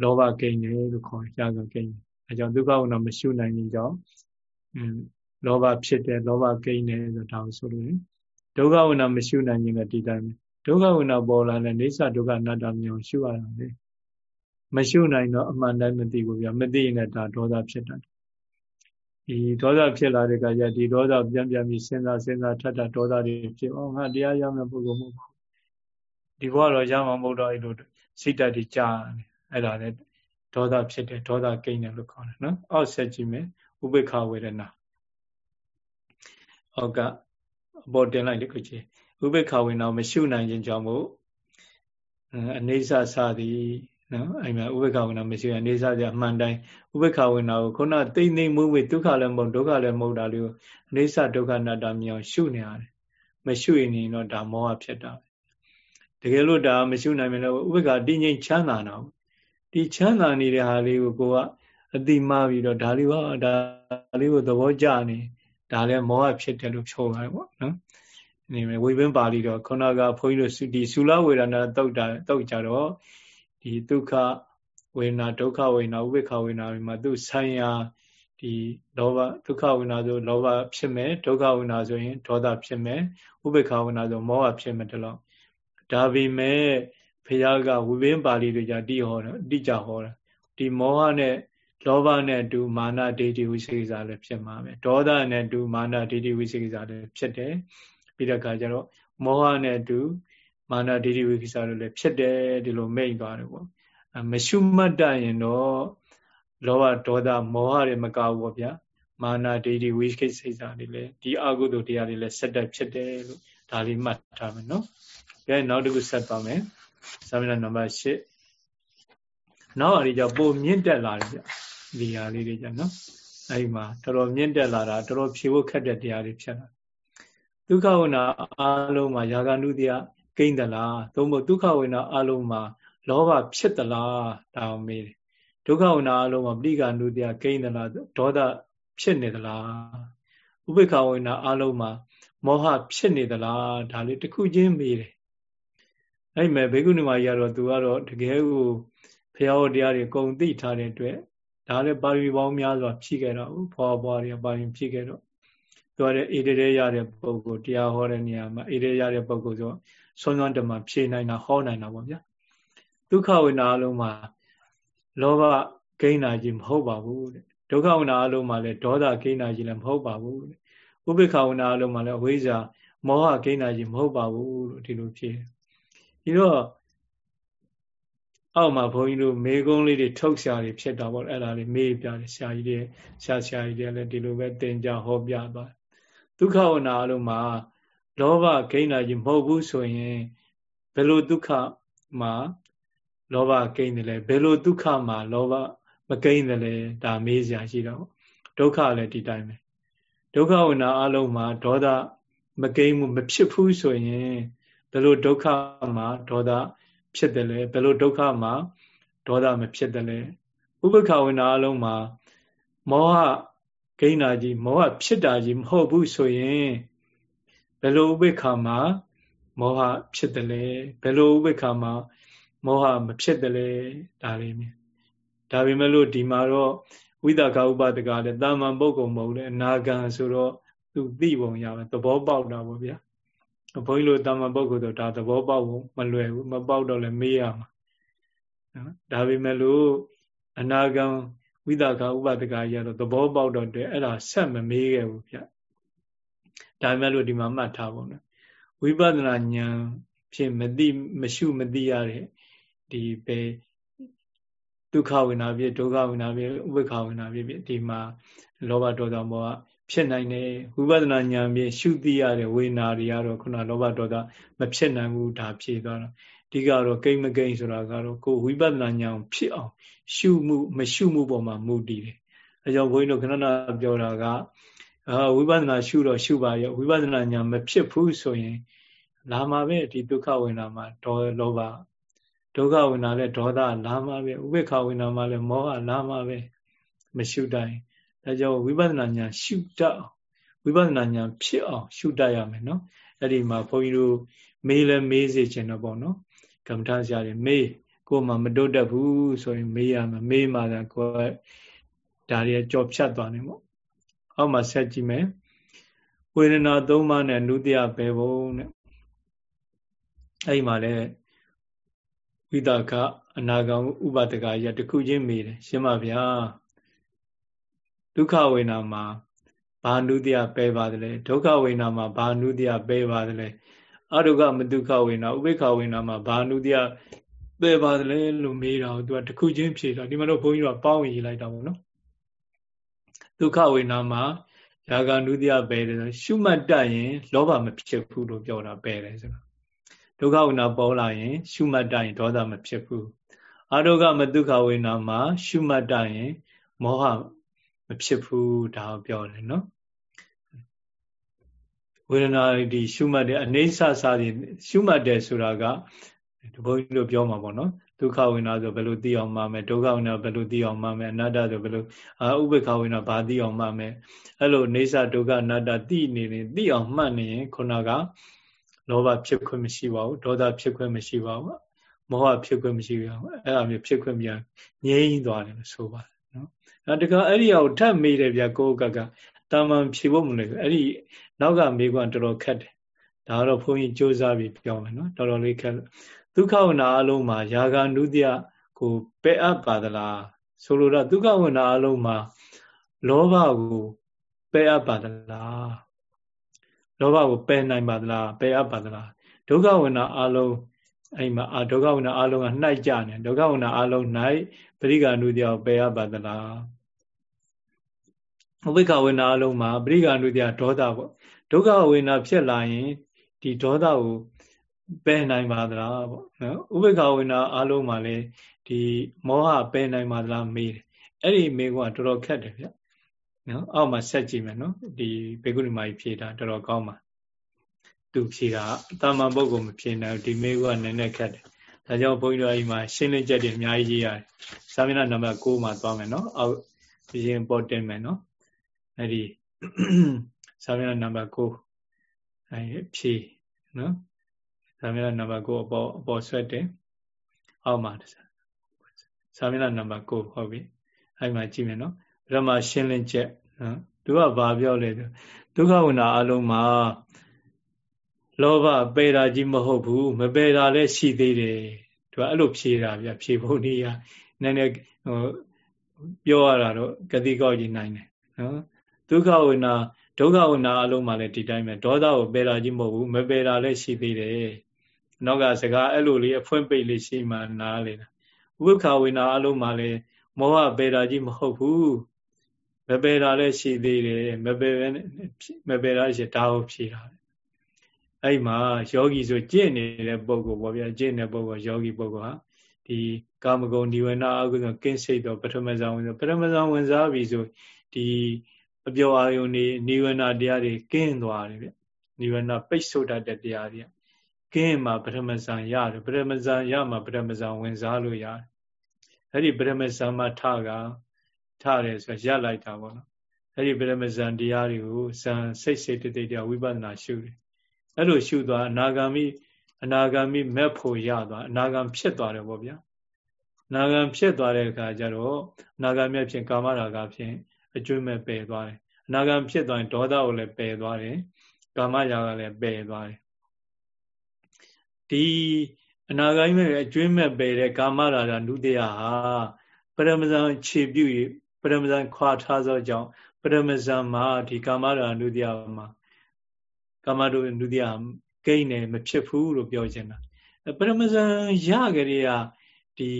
လောဘကိန်းတယ်လို့ခေါ်ရကကိန်းအဲကြောင့်ဒုက္ခဝနာမရှိနိုင်ရင်ကြောင့်အင်းလောဘဖြစ်တယ်လောဘကိန်းတယ်ဆိုတော့ဒါဆိုလို့ဒုက္ခဝနာမရှိနိုင်ရင်လည်းဒီတိုင်းဒုက္ခဝိနာပေါ်လာတဲ့နေသဒုက္ခအနတ္တမျိုးရှုရတာလေမရှုနိုင်တော့အမှန်တိုင်းမသိဘူးဗျာမသိရင်လည်းဒါဒေါသဖြစ်တတ်ဒီဒေါသဖြစ်လာတဲ့အခါကျဒီဒေါသပြန်ပြန်ပြီးစဉ်းစားစဉ်းစားထပ်ထဒေါသတွေဖြစ်အောင်ငါတရားရမယ့်ပုဂ္ဂိုလ်မဟုတ်ဘူးဒီဘဝတော့ရမှာမဟုတ်တော့အဲ့လိုစိတ်ဓာတ်တွေကြာတယ် အဲ့ဒါလည်းဒေါသဖြစ်တယ်ဒေါသကိန်းတယ်လို့ခေါ်တယ်နော်အောက်ဆက်ကြည့်မယ်ဥပေက္ခဝေဒနာအောက်ကအပေါ်တင်လိုက်လေခုချင်းဥပေက္ခဝေနာမရှိနိုင်ခြင်းကြောင့်မို့အနေဆစသည်နော်အဲ့မှာဥပေက္ခဝေနာမရှိအနေဆစအမှန်တိုင်းဥပေက္ခဝေနာကိုခုနတိမ့်သိမ့်မွေ့မွေ့ဒုက္ခလည်းမဟုတ်ဒုက္ခလည်းမဟုတ်တာလေးကိုအနေဆဒုက္ခနာတာမြောင်ရှုနေရတယ်မရှိရင်တော့ဒါမောဟဖြစ်တာတကယ်လို့ဒါမရှိနိုင်မယ်လို့ဥပေက္ခတည်ငြိမ်ချမ်းသာတော့ ဒီချမ်းသာနေတဲ့ဟာလေးကိုကိုကအတိမပြီးတော့ဒါလေးကဒါလေးကိုသဘောကျနေဒါလည်းမောဟဖြစ်တယ်လို့ဖြောပါတယ်ပေါ့နော်နေမယ်ဝိပင်းပါဠိတော့ခုနကဘုန်းကြီးတို့ဒီသုလဝေဒနာတုတ်တာတုတ်ကြတော့ဒီဒုက္ခဝေဒနာဒုက္ခဝေဒနာဥပေက္ခဝေဒနာမှာသူဆိုင်ရာဒီလောဘဒုက္ခဝေဒနာဆိုလောဘဖြစ်မယ်ဒုက္ခဝေဒနာဆိုရင်ဒေါသဖြစ်မယ်ဥပေက္ခဝေဒနာဆိုမောဟဖြစ်မယ်တလို့ဒါပေမဲ့ ဘုရားကဝိပင်းပါဠိတွေကြတိဟောတယ်တိကြဟောတယ်ဒီမောဟနဲ့လောဘနဲ့အတူမာနဒိဋ္ဌိဝိသေကိစ္စလည်းဖြစ်မှာပဲဒေါသနဲ့အတူမာနဒိဋ္ဌိဝိသေကိစ္စလည်းဖြစ်တယ်ပြီးတဲ့အခါကျတော့မောဟနဲ့အတူမာနဒိဋ္ဌိဝိကိစ္စတို့လည်းဖြစ်တယ်ဒီလိုမိတ်သွားတယ်ပေါ့မရှုမှတ်တတ်ရင်တော့လောဘဒေါသမောဟတွေမကဘူးပေါ့ဗျာမာနဒိဋ္ဌိဝိကိစ္စတွေလည်းဒီအကုသိုလ်တရားတွေလည်းဆက်တက်ဖြစ်တယ်လို့ဒါလေးမှတ်ထားမယ်နော်။အဲနောက်တစ်ခုဆက်သွားမယ်။ စာမျက်နှာနံပါတ်8နောက်အရေးကြပုံမြင့်တက်လာတယ်ဗျ။ဒီဟာလေးတွေကြနော်။အဲဒီမှာတော်တော်မြင့်တက်လာတာတော်တော်ဖြေဖို့ခက်တဲ့တရားတွေဖြစ်လာ။ဒုက္ခဝိနာအလုံးမှာယာဂနုတ္တိယကိမ့်သလားသို့မဟုတ်ဒုက္ခဝိနာအလုံးမှာလောဘဖြစ်သလားဒါအောင်မေးတယ်ဒုက္ခဝိနာအလုံးမှာပဋိက္ခနုတ္တိယကိမ့်သလားဒေါသဖြစ်နေသလားဥပေက္ခဝိနာအလုံးမှာမောဟဖြစ်နေသလားဒါလေးတစ်ခုချင်းမေးတယ် အဲ့မဲ့ဘေကုဏီမကြီးကတော့သူကတော့တကယ်ကိုဘုရားဟောတရားတွေကုံသိထားတဲ့အတွက်ဒါလည်းပါရမီပေါင်းများစွာဖြည့်ခဲ့တော့ဘွားဘွားတွေပါရမီဖြည့်ခဲ့တော့သူကလည်းအေဒရဲရတဲ့ပုဂ္ဂိုလ်တရားဟောတဲ့နေရာမှာအေဒရဲရတဲ့ပုဂ္ဂိုလ်ဆိုဆွမ်းဆွမ်းတမဖြည့်နိုင်တာဟောနိုင်တာပေါ့ဗျာဒုက္ခဝိနာအလုံးမှာလောဘဂိမ်းနာကြီးမဟုတ်ပါဘူးတဲ့ဒုက္ခဝိနာအလုံးမှာလည်းဒေါသဂိမ်းနာကြီးလည်းမဟုတ်ပါဘူးတဲ့ဥပိ္ပခဝိနာအလုံးမှာလည်းအဝိဇ္ဇာမောဟဂိမ်းနာကြီးမဟုတ်ပါဘူးလို့ဒီလိုဖြည့် ဒီတော့အောက်မှာဘုန်းကြီးတို့မေကုန်းလေးတွေထုတ်ရှာတွေဖြစ်တာပေါ့အဲ့ဒါလေးမေးပြတယ်ဆရာကြီးတွေဆရာဆရာကြီးတွေလည်းဒီလိုပဲသင်ကြားဟောပြသွားဒုက္ခဝနာအလုံးမှာလောဘဂိမ်းနာကြီးမဟုတ်ဘူးဆိုရင်ဘယ်လိုဒုက္ခမှာလောဘဂိမ်းတယ်လဲဘယ်လိုဒုက္ခမှာလောဘမဂိမ်းတယ်လဲဒါမေးစရာရှိတော့ဒုက္ခလည်းဒီတိုင်းပဲဒုက္ခဝနာအလုံးမှာဒေါသမဂိမ်းမှုမဖြစ်ဘူးဆိုရင် ဘယ်လိုဒုက္ခမှာဒေါသဖြစ်တယ်လဲဘယ်လိုဒုက္ခမှာဒေါသမဖြစ်တယ်လဲဥပ္ပခဝေနာအလုံးမှာမောဟဂိဏကြီးမောဟဖြစ်တာကြီးမဟုတ်ဘူးဆိုရင်ဘယ်လိုဥပ္ပခမှာမောဟဖြစ်တယ်လဲဘယ်လိုဥပ္ပခမှာမောဟမဖြစ်တယ်လဲဒါလေးမြင်ဒါပေမဲ့လို့ဒီမှာတော့ဝိသကဥပဒကလည်းတာမန်ပုဂ္ဂိုလ်မဟုတ်လေအနာဂံဆိုတော့သူသိပုံရမယ်သဘောပေါက်တာပေါ့ဗျာ ဘုန်းကြီးတို့တာမန်ပုဂ္ဂိုလ်တို့ဒါသဘောပေါက်ဖို့မလွယ်ဘူးမပေါက်တော့လည်းမေးရမှာနော်ဒါပေမဲ့လို့အနာဂံဝိသကဥပဒကကြီးကတော့သဘောပေါက်တော့တဲ့အဲ့ဒါဆက်မမေးခဲ့ဘူးဗျဒါပေမဲ့လို့ဒီမှာမှတ်ထားပါဦးဝိပဿနာဉာဏ်ဖြင့်မသိမရှုမသိရတဲ့ဒီပဲဒုက္ခဝိနာဖြစ်ဒုက္ခဝိနာဖြစ်ဥပ္ပခဝိနာဖြစ်ဒီမှာလောဘဒေါသမောဟ ဖြစ်နိုင်တယ်ဝိပဿနာဉာဏ်ဖြင့်ရှုသိရတဲ့ဝေနာတွေကတော့ခုနလောဘဒေါသမဖြစ်နိုင်ဘူးဒါဖြေသွားတာဒီကတော့ကိမ့်မကိမ့်ဆိုတာကတော့ကိုဝိပဿနာဉာဏ်ဖြစ်အောင်ရှုမှုမရှုမှုပေါ်မှာမူတည်တယ်အဲကြောင့်ဘုန်းကြီးတို့ခဏခဏပြောတာကအာဝိပဿနာရှုတော့ရှုပါရောဝိပဿနာဉာဏ်မဖြစ်ဘူးဆိုရင်လာမှာပဲဒီဒုက္ခဝေနာမှာဒေါလောဘဒုက္ခဝေနာလည်းဒေါသလာမှာပဲဥပေက္ခဝေနာမှာလည်းမောဟလာမှာပဲမရှုတိုင်း ဒါကြောင့်ဝိပဿနာဉာဏ်ရှုတတ်အောင်ဝိပဿနာဉာဏ်ဖြစ်အောင်ရှုတတ်ရမယ်နော်အဲ့ဒီမှာဘုန်းကြီးတို့မေးလဲမေးစေချင်တော့ပေါ့နော်ကမ္မထာဆရာတွေမေးကိုယ်မှမတုတ်တတ်ဘူးဆိုရင်မေးရမယ်မေးမှသာကိုယ်ဒါတွေကြော်ဖြတ်သွားနေပေါ့အောက်မှာဆက်ကြည့်မယ်ဝေဒနာသုံးပါးနဲ့နုတ္တယပဲဘုံတဲ့အဲ့ဒီမှာလဲဝိသကအနာဂံဥပဒကရတခုချင်းမေးတယ်ရှင်းပါဗျာ ဒုက္ခဝေနာမှာဘာနုတ္တယပဲပါတယ်လဲဒုက္ခဝေနာမှာဘာနုတ္တယပဲပါတယ်လဲအဒုက္ခမဒုက္ခဝေနာဥပေက္ခဝေနာမှာဘာနုတ္တယပဲပါတယ်လဲလို့မေးတာကိုသူကတခုချင်းဖြေတာဒီမှာတော့ဘုန်းကြီးကပေါင်းရေးလိုက်တာပေါ့နော်ဒုက္ခဝေနာမှာယာဂနုတ္တယပဲတယ်ဆိုရှုမှတ်တတ်ရင် လောဘမဖြစ်ဘူးလို့ပြောတာပဲတယ်ဆိုတာဒုက္ခဝေနာပေါ်လာရင် ရှုမှတ်တတ်ရင်ဒေါသမဖြစ်ဘူးအဒုက္ခမဒုက္ခဝေနာမှာ ရှုမှတ်တတ်ရင်မောဟ ဖြစ်ဘူးဒါကိုပြောတယ်နော်ဝေဒနာဒီရှုမှတ်တဲ့အနေဆစာတွေရှုမှတ်တယ်ဆိုတာကဒီဘုန်းကြီးတို့ပြောမှာပေါ့နော်ဒုက္ခဝေဒနာဆိုဘယ်လိုသိအောင်မှမယ်ဒုက္ခဝေဒနာဘယ်လိုသိအောင်မှမယ်အနတ္တဆိုဘယ်လိုအာဥပ္ပခဝေဒနာဘာသိအောင်မှမယ်အဲ့လိုနေဆဒုက္ခအနတ္တသိနေရင်သိအောင်မှတ်နေရင်ခုနကလောဘဖြစ်ခွင့်မရှိပါဘူးဒေါသဖြစ်ခွင့်မရှိပါဘူးမောဟဖြစ်ခွင့်မရှိပါဘူးအဲ့ဒါမျိုးဖြစ်ခွင့်ပြန်ငြိမ်းသွားတယ်လို့ဆိုပါတယ် အဲတခါအဲ့ဒီအောင်ထပ်မေးတယ်ဗျကိုကကတာမန်ဖြေဖို့မလွယ်ဘူးအဲ့ဒီနောက်ကမေးခွန်းတော်တော်ခက်တယ်ဒါကတော့ဘုန်းကြီးစ조사ပြီးပြောမယ်နော်တော်တော်လေးခက်ဒုက္ခဝနာအလုံးမှာယာဂနုတ္တယကိုပယ်အပ်ပါသလားဆိုလိုတော့ဒုက္ခဝနာအလုံးမှာလောဘကိုပယ်အပ်ပါသလားလောဘကိုပယ်နိုင်ပါသလားပယ်အပ်ပါသလားဒုက္ခဝနာအလုံး အဲ့မှာအာဒုက္ခဝနာအလုံးကနှိုက်ကြနေဒုက္ခဝနာအလုံး၌ပရိက္ခဏုတ္တယပယ်ရပါသလားဥပိ္ပခဝေနာအလုံးမှာပရိက္ခဏုတ္တယဒေါသပေါ့ဒုက္ခဝေနာဖြစ်လာရင်ဒီဒေါသကိုပယ်နိုင်ပါသလားပေါ့နော်ဥပိ္ပခဝေနာအလုံးမှာလည်းဒီမောဟပယ်နိုင်ပါသလားမေးတယ်အဲ့ဒီမေးခွန်းကတော်တော်ခက်တယ်ဗျနော်အောက်မှာဆက်ကြည့်မယ်နော်ဒီဘေကုဏီမာကြီးဖြေတာတော်တော်ကောင်းပါ သူဖြေတာတာမန်ပုဂ္ဂိုလ်မဖြေနိုင်ဒီမေးခွန်းကနည်းနည်းခက်တယ်ဒါကြောင့်ဘုန်းကြီးတို့အဲ့ဒီမှာရှင်းလင်းချက်တွေအများကြီးရေးရတယ်စာမျက်နှာနံပါတ်6မှာသွားမယ်နော်အောက်ရင်ပေါ်တင်မယ်နော်အဲ့ဒီစာမျက်နှာနံပါတ်9အဲဖြေနော်စာမျက်နှာနံပါတ်9အပေါ်အပေါ်ဆွဲတယ်အောက်မှာစာမျက်နှာနံပါတ်9ဟုတ်ပြီအဲ့မှာကြည့်မယ်နော်ပထမရှင်းလင်းချက်နော်သူကဘာပြောလဲဒုက္ခဝိနာအလုံးမှာ လောဘပေတာကြီးမဟုတ်ဘူးမပေတာလည်းရှိသေးတယ်သူကအဲ့လိုဖြေတာဗျဖြေဖို့နေရနည်းနည်းဟိုပြောရတာတော့ဂတိကောက်ကြီးနိုင်တယ်နော်ဒုက္ခဝိနာဒုက္ခဝိနာအလုံးမှာလည်းဒီတိုင်းပဲဒေါသကိုပေတာကြီးမဟုတ်ဘူးမပေတာလည်းရှိသေးတယ်နောက်ကစကားအဲ့လိုလေးအဖွင့်ပိတ်လေးရှိမှနားလေတာဥပ္ပခဝိနာအလုံးမှာလည်းမောဟပေတာကြီးမဟုတ်ဘူးမပေတာလည်းရှိသေးတယ်မပေမပေတာရှိဒါကိုဖြေတာ အဲ့မှာယောဂီဆိုကြင့်နေတဲ့ပုဂ္ဂိုလ်ပေါ့ဗျာကြင့်တဲ့ပုဂ္ဂိုလ်ယောဂီပုဂ္ဂိုလ်ဟာဒီကာမဂုဏ်ဒီဝနာအကုသိုလ်ကင်းစိတ်တော့ပထမဇာဝင်ဆိုပထမဇာဝင်စားပြီဆိုဒီအပြောအာယုန်နေနိဝရဏတရားတွေကင်းသွားတယ်ဗျနိဝရဏပိတ်ဆို့တတ်တဲ့တရားတွေကင်းမှာပထမဇာရတယ်ပထမဇာရမှာပထမဇာဝင်စားလို့ရတယ်အဲ့ဒီပထမဇာမှာထကထတယ်ဆိုရလိုက်တာပေါ့နော်အဲ့ဒီပထမဇာတရားတွေကိုဇံစိတ်စိတ်တတိတရားဝိပဿနာရှုတယ် အဲ့လိုရှုသွားအနာဂါမိအနာဂါမိမက်ဖို့ရသွားအနာဂံဖြစ်သွားတယ်ပေါ့ဗျာအနာဂံဖြစ်သွားတဲ့အခါကျတော့အနာဂံမြတ်ဖြင့်ကာမရာဂဖြင့်အကျွမ်းမဲ့ပယ်သွားတယ်အနာဂံဖြစ်သွားရင်ဒေါသကိုလည်းပယ်သွားတယ်ကာမရာဂလည်းပယ်သွားတယ်ဒီအနာဂိုင်းမဲ့အကျွင်းမဲ့ပယ်တဲ့ကာမရာဂနုတ္တယဟာပရမဇန်ခြေပြုတ်ပရမဇန်ခွာထားသောကြောင့်ပရမဇန်မှာဒီကာမရာဂနုတ္တယမှာ ကာမတို့နုတ္တယကိန်းတယ်မဖြစ်ဘူးလို့ပြောချင်တာပရမဇန်ရကြတဲ့ကဒီ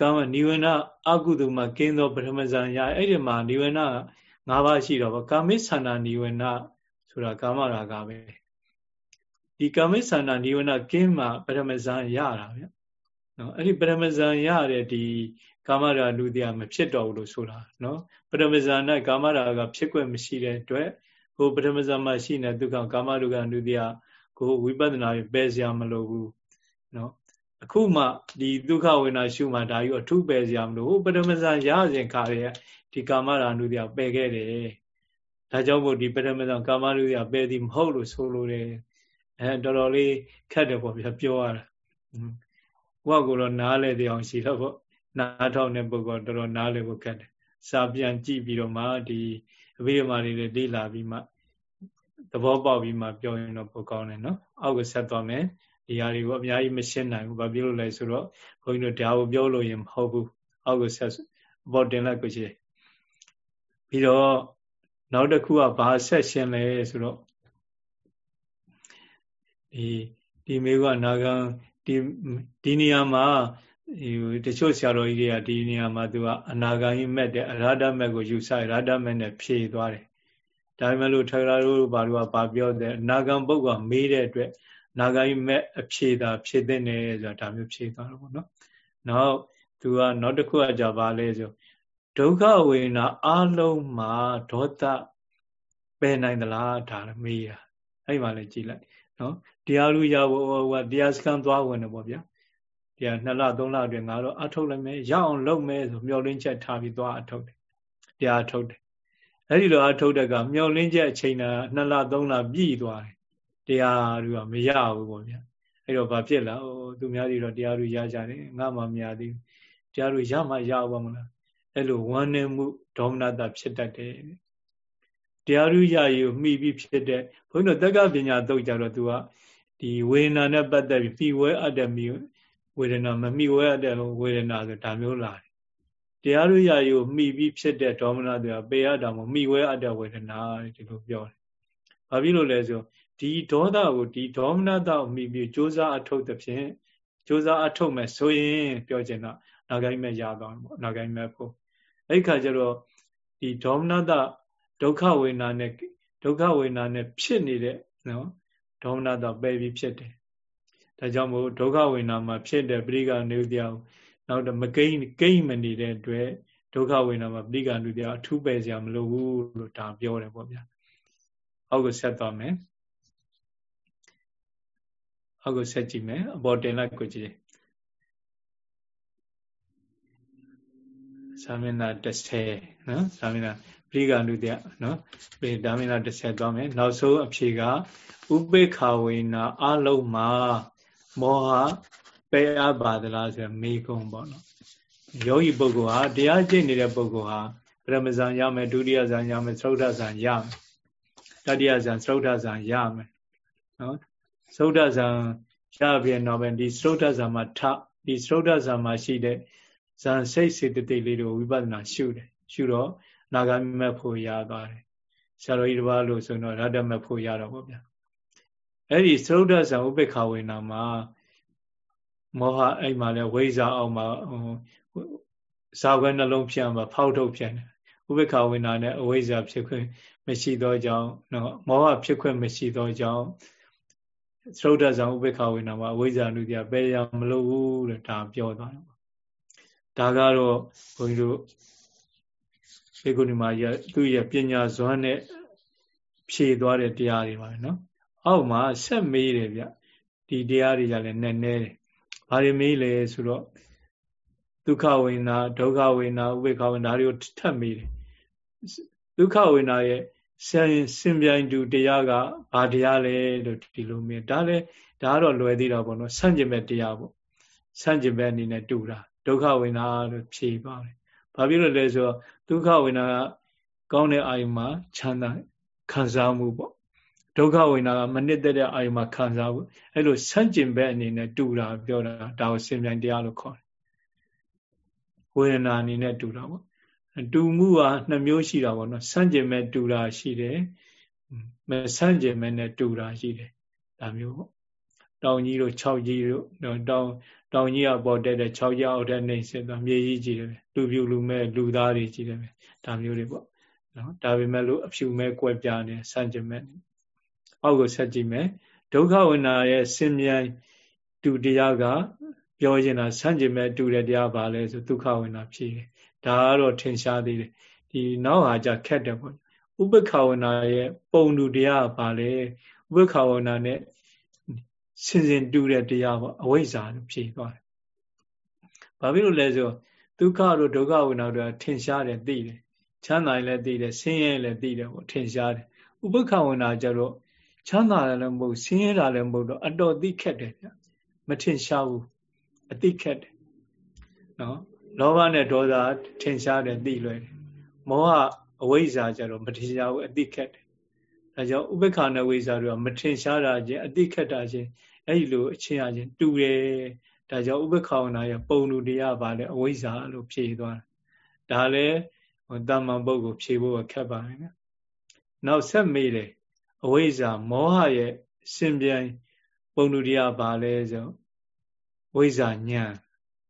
ကာမနိဝရဏအကုသိုလ်မှာကင်းသောပရမဇန်ရအဲ့ဒီမှာနိဝရဏ၅ပါးရှိတော့ဗောကာမိသန္တာနိဝရဏဆိုတာကာမရာဂပဲဒီကာမိသန္တာနိဝရဏကင်းမှာပရမဇန်ရတာဗျနော်အဲ့ဒီပရမဇန်ရတဲ့ဒီကာမရာလူတရားမဖြစ်တော့ဘူးလို့ဆိုတာနော်ပရမဇန်နဲ့ကာမရာဂဖြစ်ခွင့်မရှိတဲ့အတွက် ဟိုပရမဇန်မှာရှိနေဒုက္ခကာမလူကလူတရားကိုဝိပဿနာပယ်စရာမလိုဘူးနော်အခုမှဒီဒုက္ခဝေဒနာရှုမှဒါကြီးအထုပယ်စရာမလိုဘူးပထမဇန်ရစဉ်ခါရဲဒီကာမရာနုတရားပယ်ခဲ့တယ်ဒါကြောင့်မို့ဒီပထမဇန်ကာမနုတရားပယ်သည်မဟုတ်လို့ဆိုလိုတယ်အဲတော်တော်လေးခက်တယ်ပေါ့ဗျာပြောရတာဘုရားကတော့နားလဲတဲ့အောင်ရှိတော့ပေါ့နားထောင်တဲ့ပုဂ္ဂိုလ်တော်တော်နားလဲဖို့ခက်တယ်စာပြန်ကြည့်ပြီးတော့မှဒီအဘိဓမ္မာတွေလေ့လာပြီးမှ သဘောပေါက်ပြီးမှပြောရင်တော့ပိုကောင်းတယ်နော်အောက်ကဆက်သွားမယ်ဒီဟာတွေကိုအများကြီးမရှင်းနိုင်ဘူးဘာဖြစ်လို့လဲဆိုတော့ဘုန်းကြီးတို့ဒါကိုပြောလို့ရင်မဟုတ်ဘူးအောက်ကဆက်ဘောတင်လိုက်ကိုရှိပြီးတော့နောက်တစ်ခုကဘာဆက်ရှင်းလဲဆိုတော့ဒီဒီမေကနာဂံဒီဒီနေရာမှာဒီတချို့ဆရာတော်ကြီးတွေကဒီနေရာမှာသူကအနာဂံကြီးမဲ့တဲ့အရာဓမက်ကိုယူဆရဓမက်နဲ့ဖြေသွားတယ် ဒါပေမဲ့လို့ထရာတို့ဘာလို့ကဘာပြောတဲ့အနာဂံပုဂ္ဂိုလ်မေးတဲ့အတွက်နာဂိုင်းမဲ့အဖြေသာဖြေတဲ့နေဆိုတာဒါမျိုးဖြေသွားတော့ဗောနော်နောက်သူကနောက်တစ်ခုကကြပါလဲဆိုဒုက္ခဝေဒနာအလုံးမှာဒေါသပယ်နိုင်သလားဒါမေးရအဲ့မှာလည်းကြည်လိုက်နော်တရားလူရဖို့ဟိုတရားစခန်းသွားဝင်တယ်ပေါ့ဗျာတရား2လ3လအတွင်းငါတော့အထုတ်လိုက်မယ်ရအောင်လုပ်မယ်ဆိုမျောလင်းချက်ထားပြီးသွားအထုတ်တယ်တရားထုတ်တယ် အဲ့ဒီလိုအထုတ်တဲ့ကမျောလင်းချက်အချိန်တာ2လ3လပြည့်သွားတယ်တရားတွေကမရဘူးပေါ့ဗျာအဲ့တော့ဘာဖြစ်လာဟိုသူများတွေတော့တရားတွေရကြတယ်ငါမှမရသေးဘူးတရားတွေရမှရအောင်မလားအဲ့လိုဝမ်းနေမှုဒေါမနတာဖြစ်တတ်တယ်တရားဥရည်ကိုမှီပြီးဖြစ်တဲ့ဘုန်းကြီးတို့တက္ကပညာတုတ်ကြတော့သူကဒီဝေဒနာနဲ့ပတ်သက်ပြီးပြီးဝဲအပ်တဲ့မိဝေဒနာမမိဝဲအပ်တဲ့ဝေဒနာဆိုဒါမျိုးလာတယ် တရားဥရည်ကိုမှီပြီးဖြစ်တဲ့ဒေါမနတာပေရတာမမိဝဲအပ်တဲ့ဝေဒနာဒီလိုပြောတယ်ဘာဖြစ်လို့လဲဆိုဒီဒေါသကိုဒီဒေါမနတကိုမိပြီးစ조사အထုတ်တဲ့ဖြင့်စ조사အထုတ်မယ်ဆိုရင်ပြောချင်တာနာဂိုင်းမဲ့ရသွားတယ်ပေါ့နာဂိုင်းမဲ့ဖို့အဲ့ခါကျတော့ဒီဒေါမနတဒုက္ခဝေဒနာနဲ့ဒုက္ခဝေဒနာနဲ့ဖြစ်နေတဲ့နော်ဒေါမနတပယ်ပြီးဖြစ်တယ်ဒါကြောင့်မို့ဒုက္ခဝေဒနာမှာဖြစ်တဲ့ပရိကနေဥတရားကို နောက်တော့မကိန်းကိန်းမနေတဲ့အတွက်ဒုက္ခဝေဒနာမှာပရိကနေဥတရားအထူးပယ်စရာမလိုဘူးလို့ဒါပြောတယ်ပေါ့ဗျာအောက်ကိုဆက်သွားမယ်အောက်ကိုဆက်ကြည့်မယ်အပေါ်တင်လိုက်ကိုကြည့်သာမဏေ30နော်သာမဏေပရိက္ခဏုတ္တနော်ဒီဒါမင်းလားတစ်ဆက်သွားမယ်နောက်ဆုံးအဖြေကဥပေက္ခဝေနာအလုံးမှာမောဟ ပယ်အပ်ပါသလားဆိုမေကုံပေါ့နော်ယောဂီပုဂ္ဂိုလ်ဟာတရားကျင့်နေတဲ့ပုဂ္ဂိုလ်ဟာပရမဇန်ရမယ်ဒုတိယဇန်ရမယ်သုဒ္ဓဇန်ရမယ်တတိယဇန်သုဒ္ဓဇန်ရမယ်နော်သုဒ္ဓဇန်ရပြန်တော့ပဲဒီသုဒ္ဓဇန်မှာထဒီသုဒ္ဓဇန်မှာရှိတဲ့ဇန်စိတ်စေတသိက်လေးတွေကိုဝိပဿနာရှုတယ်ရှုတော့နာဂမက်ဖို့ရသွားတယ်ဆရာတော်ကြီးတစ်ပါးလို့ဆိုတော့ရတ္တမက်ဖို့ရတော့ဗောဗျာအဲ့ဒီသုဒ္ဓဇံဥပေက္ခဝေနာမှာ မောဟအဲ့မှာလဲဝိဇ္ဇာအောင်မှာဇာခွဲနှလုံးဖြန့်မှာဖောက်ထုတ်ဖြန့်တယ်ဥပေက္ခဝေနာနဲ့အဝိဇ္ဇာဖြစ်ခွင့်မရှိသောကြောင့်နော်မောဟဖြစ်ခွင့်မရှိသောကြောင့်သုဒ္ဓဇံဥပေက္ခဝေနာမှာအဝိဇ္ဇာနုတရားပယ်ရမလို့ဘူးတဲ့ဒါပြောသွားတယ်ဒါကတော့ဘုန်းကြီးတို့ဘေကုဏီမာရသူ့ရဲ့ပညာဇွမ်းနဲ့ဖြေသွားတဲ့တရားတွေပါပဲနော်အောက်မှာဆက်မေးတယ်ဗျဒီတရားတွေကလည်းနည်းနည်းတယ် ဘာတွေမေးလဲဆိုတော့ဒုက္ခဝေနာဒုက္ခဝေနာဥပေက္ခဝေနာတွေကိုထပ်မေးတယ်ဒုက္ခဝေနာရဲ့ဆင်စင်ပြိုင်တူတရားကဘာတရားလဲလို့ဒီလိုမေးဒါလည်းဒါကတော့လွယ်သေးတာပေါ့နော်ဆန့်ကျင်မဲ့တရားပေါ့ဆန့်ကျင်မဲ့အနေနဲ့တူတာဒုက္ခဝေနာလို့ဖြေပါတယ်ဘာဖြစ်လို့လဲဆိုတော့ဒုက္ခဝေနာကကောင်းတဲ့အာယုမှာချမ်းသာခံစားမှုပေါ့ ဒုက္ခဝေနာကမနစ်တဲ့အာယုမှာခံစားမှုအဲ့လိုဆန့်ကျင်ဘက်အနေနဲ့တူတာပြောတာဒါကိုစင်ပြန်တရားလို့ခေါ်တယ်ဝေဒနာအနေနဲ့တူတာပေါ့တူမှုကနှစ်မျိုးရှိတာပေါ့နော်ဆန့်ကျင်မဲ့တူတာရှိတယ်မဆန့်ကျင်မဲ့နဲ့တူတာရှိတယ်ဒါမျိုးပေါ့တောင်ကြီးတို့6ကြီးတို့တောင်တောင်ကြီးကပေါ်တက်တဲ့6ကြီးအောက်ထက်နေစစ်သွားမြေကြီးကြီးတယ်လူပြူလူမဲလူသားတွေကြီးတယ်ဒါမျိုးတွေပေါ့နော်ဒါပေမဲ့လို့အဖြူမဲကွက်ပြနေဆန့်ကျင်မဲ့ အောက်ကိုဆက်ကြည့်မယ်ဒုက္ခဝိနာရဲ့စင်မြိုင်တူတရားကပြောရင်တာဆန့်ကျင်မဲ့တူတဲ့တရားပါလဲဆိုဒုက္ခဝိနာဖြစ်တယ်ဒါကတော့ထင်ရှားသေးတယ်ဒီနောက်ဟာကြခက်တယ်ပေါ့ဥပ္ပခဝနာရဲ့ပုံတူတရားပါလေဥပ္ပခဝနာနဲ့စင်စင်တူတဲ့တရားပေါ့အဝိဇ္ဇာလို့ဖြေသွားတယ်။ဘာဖြစ်လို့လဲဆိုဒုက္ခတို့ဒုက္ခဝိနာတို့ထင်ရှားတယ်သိတယ်။ချမ်းသာရင်လည်းသိတယ်ဆင်းရဲလည်းသိတယ်ပေါ့ထင်ရှားတယ်။ဥပ္ပခဝိနာကြတော့ ချမ်းသာလည်းမဟုတ်ဆင်းရဲတာလည်းမဟုတ်တော့အတော်သိခက်တယ်ဗျ။မထင်ရှားဘူး။အသိခက်တယ်။နော်လောဘနဲ့ဒေါသထင်ရှားတယ်သိလွယ်တယ်။မောဟအဝိဇ္ဇာကြတော့မထင်ရှားဘူးအသိခက်တယ်။ဒါကြောင့်ဥပ္ပခာနဲ့ဝိဇ္ဇာတို့ကမထင်ရှားတာချင်းအသိခက်တာချင်းအဲ့ဒီလိုအချင်းအချင်းတူတယ်ဒါကြောင့်ဥပ္ပခာဝနာရဲ့ပုံလူတရားပါလေအဝိဇ္ဇာလို့ဖြေသွားတာဒါလည်းတမ္မန်ပုဂ္ဂိုလ်ဖြေဖို့ခက်ပါတယ်နော်နောက်ဆက်မေးတယ် အဝိဇ္ဇာမောဟရဲ့ရှင်ပြိုင်ပုံလူတရားပါလဲဆိုဝိဇ္ဇာညံ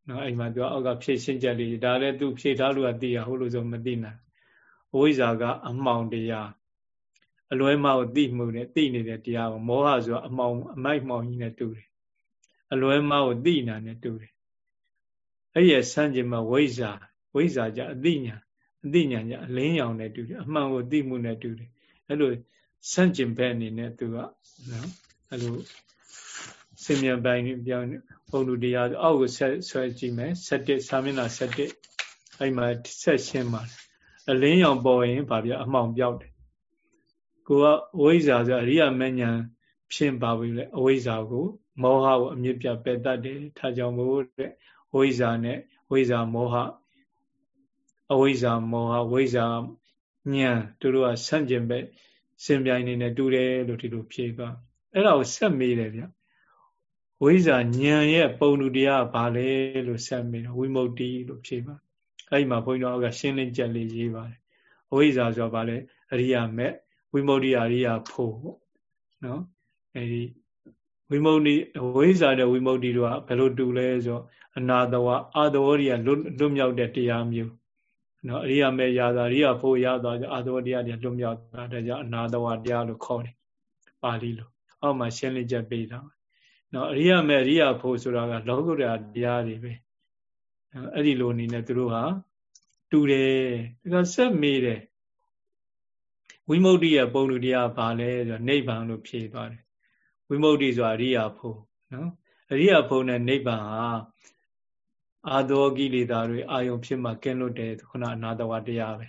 နော်အဲ့မှာပြောအောက်ကဖြည့်ရှင်းချက်လေးဒါလည်းသူဖြည့်ထားလို့ကသိရဟုတ်လို့ဆိုမသိနိုင်အဝိဇ္ဇာကအမှောင်တရားအလွဲမကိုသိမှုနဲ့သိနေတဲ့တရားကိုမောဟဆိုတာအမှောင်အမိုက်မှောင်ကြီးနဲ့တူတယ်အလွဲမကိုသိနာနဲ့တူတယ်အဲ့ရဆန့်ကျင်မှာဝိဇ္ဇာဝိဇ္ဇာကြအသိညာအသိညာကြအလင်းရောင်နဲ့တူတယ်အမှန်ကိုသိမှုနဲ့တူတယ်အဲ့လို ဆန့်ကျင်ဘက်အနေနဲ့သူကနော်အဲ့လိုစင်မြန်ပိုင်းပြောင်းပုံလူတရားအောက်ကိုဆက်ဆွဲကြည့်မယ်7စာမျက်နှာ7အဲ့မှာဆက်ရှင်းပါတယ်အလင်းရောင်ပေါ်ရင်ဗာပြအမှောင်ပြောက်တယ်ကိုကအဝိဇ္ဇာဆိုအရိယာမဉ္ဇဉ်ဖြင့်ပါပြီလေအဝိဇ္ဇာကို မောဟကိုအမြင့်ပြပယ်တတ်တယ်ထားကြောင့်မို့တဲ့ဝိဇ္ဇာနဲ့ဝိဇ္ဇာမောဟအဝိဇ္ဇာမောဟဝိဇ္ဇာဉာဏ်တို့တို့ကဆန့်ကျင်ဘက် စင်ပြိုင်နေနဲ့တူတယ်လို့ဒီလိုဖြေသွားအဲ့ဒါကိုဆက်မေးတယ်ဗျဝိဇ္ဇာဉာဏ်ရဲ့ပုံတူတရားဘာလဲလို့ဆက်မေးတယ်ဝိမု ക്തി လို့ဖြေပါအဲ့ဒီမှာဘုန်းကြီးတို့ကရှင်းလင်းချက်လေးရေးပါတယ်အဝိဇ္ဇာဆိုတာဘာလဲအရိယာမဲ့ဝိမု ക്തി အရိယာဖို့ပေါ့နော်အဲဒီဝိမု ക്തി ဝိဇ္ဇာနဲ့ဝိမု ക്തി တို့ကဘယ်လိုတူလဲဆိုတော့အနာတဝအာတဝရိယလွတ်လွတ်မြောက်တဲ့တရားမျိုး နော်အရိယာမေရာသာအရိယာဖို့ရသွားကြအာတဝတရားတွေလွတ်မြောက်တာဒါကြောင့်အနာတဝတရားလို့ခေါ်တယ်ပါဠိလိုအောက်မှာရှင်းလင်းချက်ပေးတာနော်အရိယာမေအရိယာဖို့ဆိုတာကလောကုတ္တရာတရားတွေပဲအဲ့ဒီလိုအနေနဲ့သူတို့ဟာတူတယ်ဒါကဆက်မေးတယ်ဝိမု ക്തി ရဲ့ပုံလူတရားဘာလဲဆိုတော့နိဗ္ဗာန်လို့ဖြေသွားတယ်ဝိမု ക്തി ဆိုတာအရိယာဖို့နော်အရိယာဖို့နဲ့နိဗ္ဗာန်ဟာ အာသောကိလေသာတွေအာယုံဖြစ်မှကင်းလွတ်တယ်ခုနအနာတဝတရားပဲ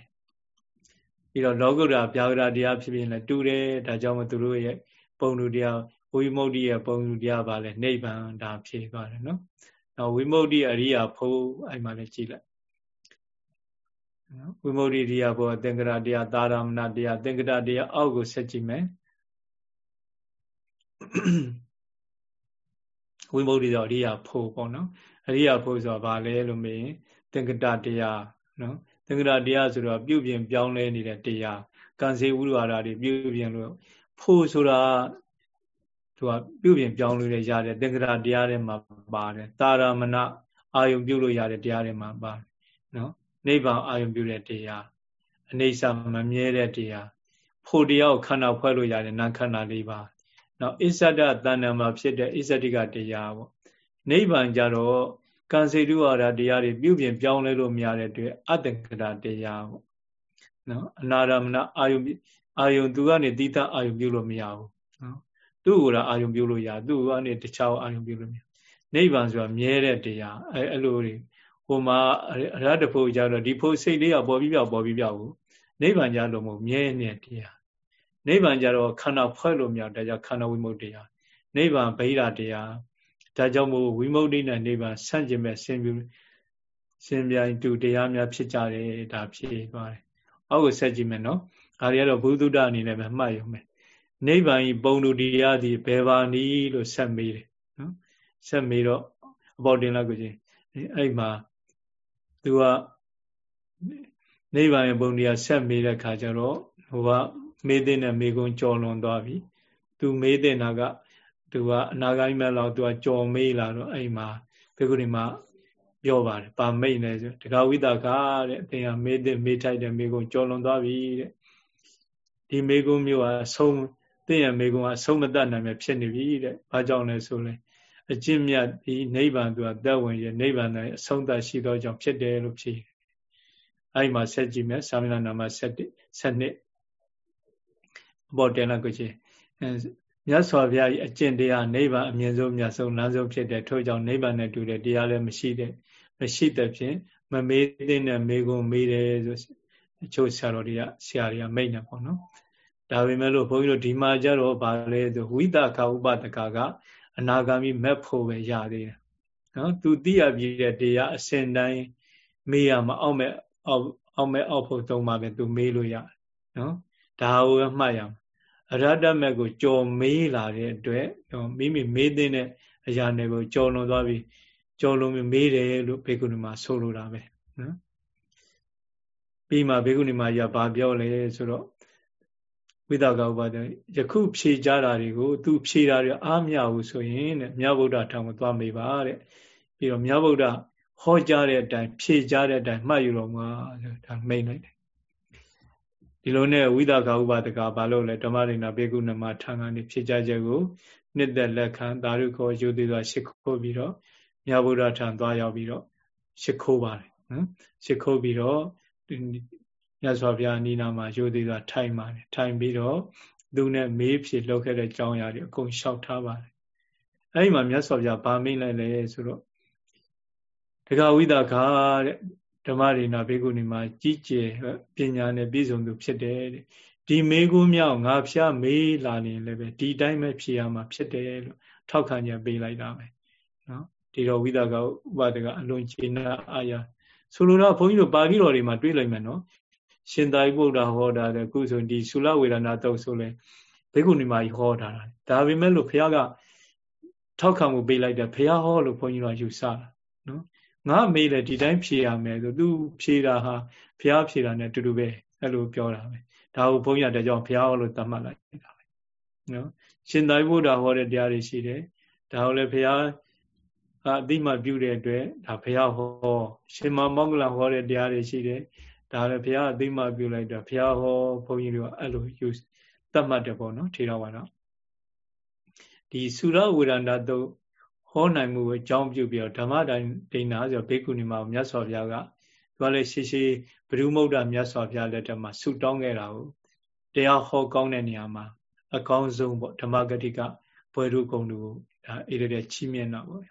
ပြီးတော့လောကုတ္တရာဗျာဂရတရားဖြစ်ဖြစ်လည်းတူတယ်ဒါကြောင့်မို့သူတို့ရဲ့ပုံလူတရားဝိမု ക്തി ရဲ့ပုံလူတရားပါလဲနိဗ္ဗာန်ဒါဖြေသွားတယ်နော်။နောက်ဝိမု ക്തി အရိယာဖို့အဲ့မှာလည်းကြည့်လိုက်နော်ဝိမု ക്തി ရိယာဖို့သင်္ကရတရားသာရမဏတရားသင်္ကရတရားအောက်ကိုဆက်ကြည့်မယ်ဝိမု ക്തി ဆိုအရိယာဖို့ပေါ့နော် အရိယာဖို့ဆိုတာဘာလဲလို့မေးရင်သင်္ကတတရားနော်သင်္ကတတရားဆိုတော့ပြုပြင်ပြောင်းလဲနေတဲ့တရားကံစေဝိဝါဒတွေပြုပြင်လို့ဖို့ဆိုတာသူကပြုပြင်ပြောင်းလဲရတဲ့သင်္ကတတရားတွေမှာပါတယ်တာရမဏအာယုံပြုလို့ရတဲ့တရားတွေမှာပါတယ်နော်နိဗ္ဗာန်အာယုံပြုတဲ့တရားအနေဆာမမြဲတဲ့တရားဖို့တရားကိုခန္ဓာဖွဲ့လို့ရတယ်နာခန္ဓာလေးပါနော်အစ္ဆဒတဏ္ဍမှာဖြစ်တဲ့အစ္ဆတိကတရားပေါ့ နိဗ္ဗာန်ကြတော့ကံစေတုဝါဒတရားတွေပြုပြင်ပြောင်းလဲလို့မရတဲ့အတွက်အတ္တကရာတရားပေါ့နော်အနာရမဏအာယုအာယုသူကနေတိတအာယုပြုလို့မရဘူးနော်သူ့ကိုယ်ကအာယုပြုလို့ရသူ့ကနေတခြားအာယုပြုလို့မရနိဗ္ဗာန်ဆိုတာမြဲတဲ့တရားအဲအဲ့လိုတွေဟိုမှာအရဟတဖို့ကြတော့ဒီဖို့စိတ်လေးကပေါ်ပြီးပြောက်ပေါ်ပြီးပြောက်ဘူးနိဗ္ဗာန်ကြလို့မဟုတ်မြဲနေတဲ့တရားနိဗ္ဗာန်ကြတော့ခန္ဓာဖွဲ့လို့မရဒါကြောင့်ခန္ဓာဝိမုတ်တရားနိဗ္ဗာန်ဗိဓာတရား ဒါကြောင့်မို့ဝိမု ക്തി နဲ့နိဗ္ဗာန်ဆန့်ကျင်မဲ့ဆင်ပြူဆင်ပြိုင်တူတရားများဖြစ်ကြတယ်ဒါဖြစ်သွားတယ်။အောက်ကိုဆက်ကြည့်မယ်နော်။ဒါတွေကတော့ဘုသူဒ္ဓအနေနဲ့ပဲမှတ်ရုံပဲ။နိဗ္ဗာန်ဤပုံတူတရားသည်ဘယ်ပါနည်းလို့ဆက်မေးတယ်နော်။ဆက်မေးတော့အပေါ်တင်လိုက်ကိုချင်းအဲ့မှာသူကနိဗ္ဗာန်ရဲ့ပုံတရားဆက်မေးတဲ့ခါကျတော့ဟိုကမေးတဲ့နဲ့မေကုံကြော်လွန်သွားပြီ။သူမေးတဲ့နာက သူကအနာဂိုင်းမဲ့လောက်သူကကြော်မေးလာတော့အဲ့မှာဘေကုဏီမှာပြောပါတယ်ပါမိတ်နေဆိုတခါဝိတာကတဲ့အသင်ကမေးတဲ့မေးထိုက်တဲ့မေကုံကြော်လွန်သွားပြီတဲ့ဒီမေကုံမျိုးကအဆုံးသင်ရဲ့မေကုံကအဆုံးမတတ်နိုင်ပဲဖြစ်နေပြီတဲ့ဘာကြောင့်လဲဆိုလဲအကျင့်မြတ်ဒီနိဗ္ဗာန်သူကတက်ဝင်ရဲ့နိဗ္ဗာန်နဲ့အဆုံးသတ်ရှိသောကြောင့်ဖြစ်တယ်လို့ဖြေအဲ့မှာဆက်ကြည့်မယ်သာမဏေနာမ7 7အပေါ်တင်လိုက်ကိုချင်း မြတ်စွာဘုရား၏အကျင့်တရားနိဗ္ဗာန်အမြင့်ဆုံးမြတ်ဆုံးလမ်းဆုံးဖြစ်တဲ့ထို့ကြောင့်နိဗ္ဗာန်နဲ့တူတဲ့တရားလည်းမရှိတဲ့မရှိတဲ့ဖြင့်မမေးတဲ့နဲ့မေးကုန်မေးတယ်ဆိုအချို့ဆရာတော်တွေကဆရာတွေကမိတ်နေပေါ့နော်ဒါပေမဲ့လို့ဘုန်းကြီးတို့ဒီမှာကြတော့ဗာလဲဆိုဝိသကဥပဒကကအနာဂါမိမက်ဖို့ပဲရသေးတယ်နော်သူသိရပြီးတဲ့တရားအစဉ်တိုင်းမေးရမအောင်မဲ့အောက်အောက်မဲ့အောက်ဖို့သုံးပါပဲသူမေးလို့ရတယ်နော်ဒါကိုမှတ်ရမယ် အရဟတမက်ကိုကြော်မေးလာတဲ့အတွက်မိမိမေးတဲ့အရာတွေကိုကြော်လွန်သွားပြီးကြော်လွန်ပြီးမေးတယ်လို့ဘေကုဏီမှာဆိုလိုတာပဲနော်ပြီးမှဘေကုဏီမှာရဘာပြောလဲဆိုတော့ဝိသကဥပါဒယခုဖြေကြတာတွေကို သူဖြေတာတွေအားမရဘူးဆိုရင်တဲ့မြတ်ဗုဒ္ဓထောင်ကိုသွားမေးပါတဲ့ပြီးတော့မြတ်ဗုဒ္ဓဟောကြားတဲ့အတိုင်းဖြေကြားတဲ့အတိုင်းမှတ်ယူတော့မှာဒါမိတ်လိုက်တယ် ဒီလိုနဲ့ဝိသကာဥပဒကဘာလို့လဲဓမ္မရိနာဘေကုဏမထံကနေဖြစ်ကြချက်ကိုနှစ်သက်လက်ခံသာရုခောယူသေးစွာရှ िख ိုးပြီးတော့မြတ်ဗုဒ္ဓထံသွားရောက်ပြီးတော့ရှ िख ိုးပါတယ်နော်ရှ िख ိုးပြီးတော့မြတ်စွာဘုရားနိနာမှာယူသေးစွာထိုင်ပါတယ်ထိုင်ပြီးတော့သူနဲ့မေးဖြေလုပ်ခဲ့တဲ့အကြောင်းအရာတွေအကုန်လျှောက်ထားပါတယ်အဲဒီမှာမြတ်စွာဘုရားဗာမိတ်လိုက်လေဆိုတော့ဒဂဝိသကာတဲ့ ဓမ္မရိနာဘေကုဏီမှာကြီးကျယ်ပညာနဲ့ပြည့်စုံသူဖြစ်တယ်ဒီမေးခွန်းမြောက်ငါဖျားမေးလာရင်လည်းပဲဒီတိုင်းပဲဖြေရမှာဖြစ်တယ်လို့ထောက်ခံချက်ပေးလိုက်တာပဲနော်ဒီတော့ဝိသကဥပဒကအလွန်ကျေနပ်အာရဆိုလိုတော့ဘုန်းကြီးတို့ပါဠိတော်တွေမှာတွေ့လိုက်မယ်နော်ရှင်သာရိပုတ္တဟောတာတဲ့ခုဆိုဒီသုလဝေဒနာတုတ်ဆိုလဲဘေကုဏီမှာဟောတာဒါပေမဲ့လို့ဘုရားကထောက်ခံမှုပေးလိုက်တယ်ဘုရားဟောလို့ဘုန်းကြီးတို့ယူဆတာနော် ငါမေးတယ်ဒီတိုင်းဖြေရမယ်ဆိုသူဖြေတာဟာဘုရားဖြေတာနဲ့တူတူပဲအဲ့လိုပြောတာပဲဒါကိုဘုန်းကြီးတဲ့ကြောင့်ဘုရားဟောလို့သတ်မှတ်လိုက်တာပဲနော်ရှင်သာရိပုတ္တဟောတဲ့တရားတွေရှိတယ်ဒါကိုလည်းဘုရားအတိမပြုတဲ့အတွက်ဒါဘုရားဟောရှင်မောဂလဟောတဲ့တရားတွေရှိတယ်ဒါလည်းဘုရားအတိမပြုလိုက်တော့ဘုရားဟောဘုန်းကြီးတွေကအဲ့လိုယူသတ်မှတ်တယ်ပေါ့နော်ထေရဝါဒဒီသုရဝေဒန္တတုတ် ဟောနိုင်မှုကိုအကြောင်းပြုပြီးတော့ဓမ္မဒိဋ္ဌာဆိုဘေကုဏီမှာမြတ်စွာဘုရားကသူကလည်းရှိရှိဘုရုမုဒ္ဒမြတ်စွာဘုရားလက်ထက်မှာဆုတောင်းခဲ့တာကိုတရားဟောကောင်းတဲ့နေရာမှာအကောင်းဆုံးပေါ့ဓမ္မဂတိကဘွယ်တို့ကုံတို့ဒါအဲ့ဒါချီးမြှင့်တာပေါ့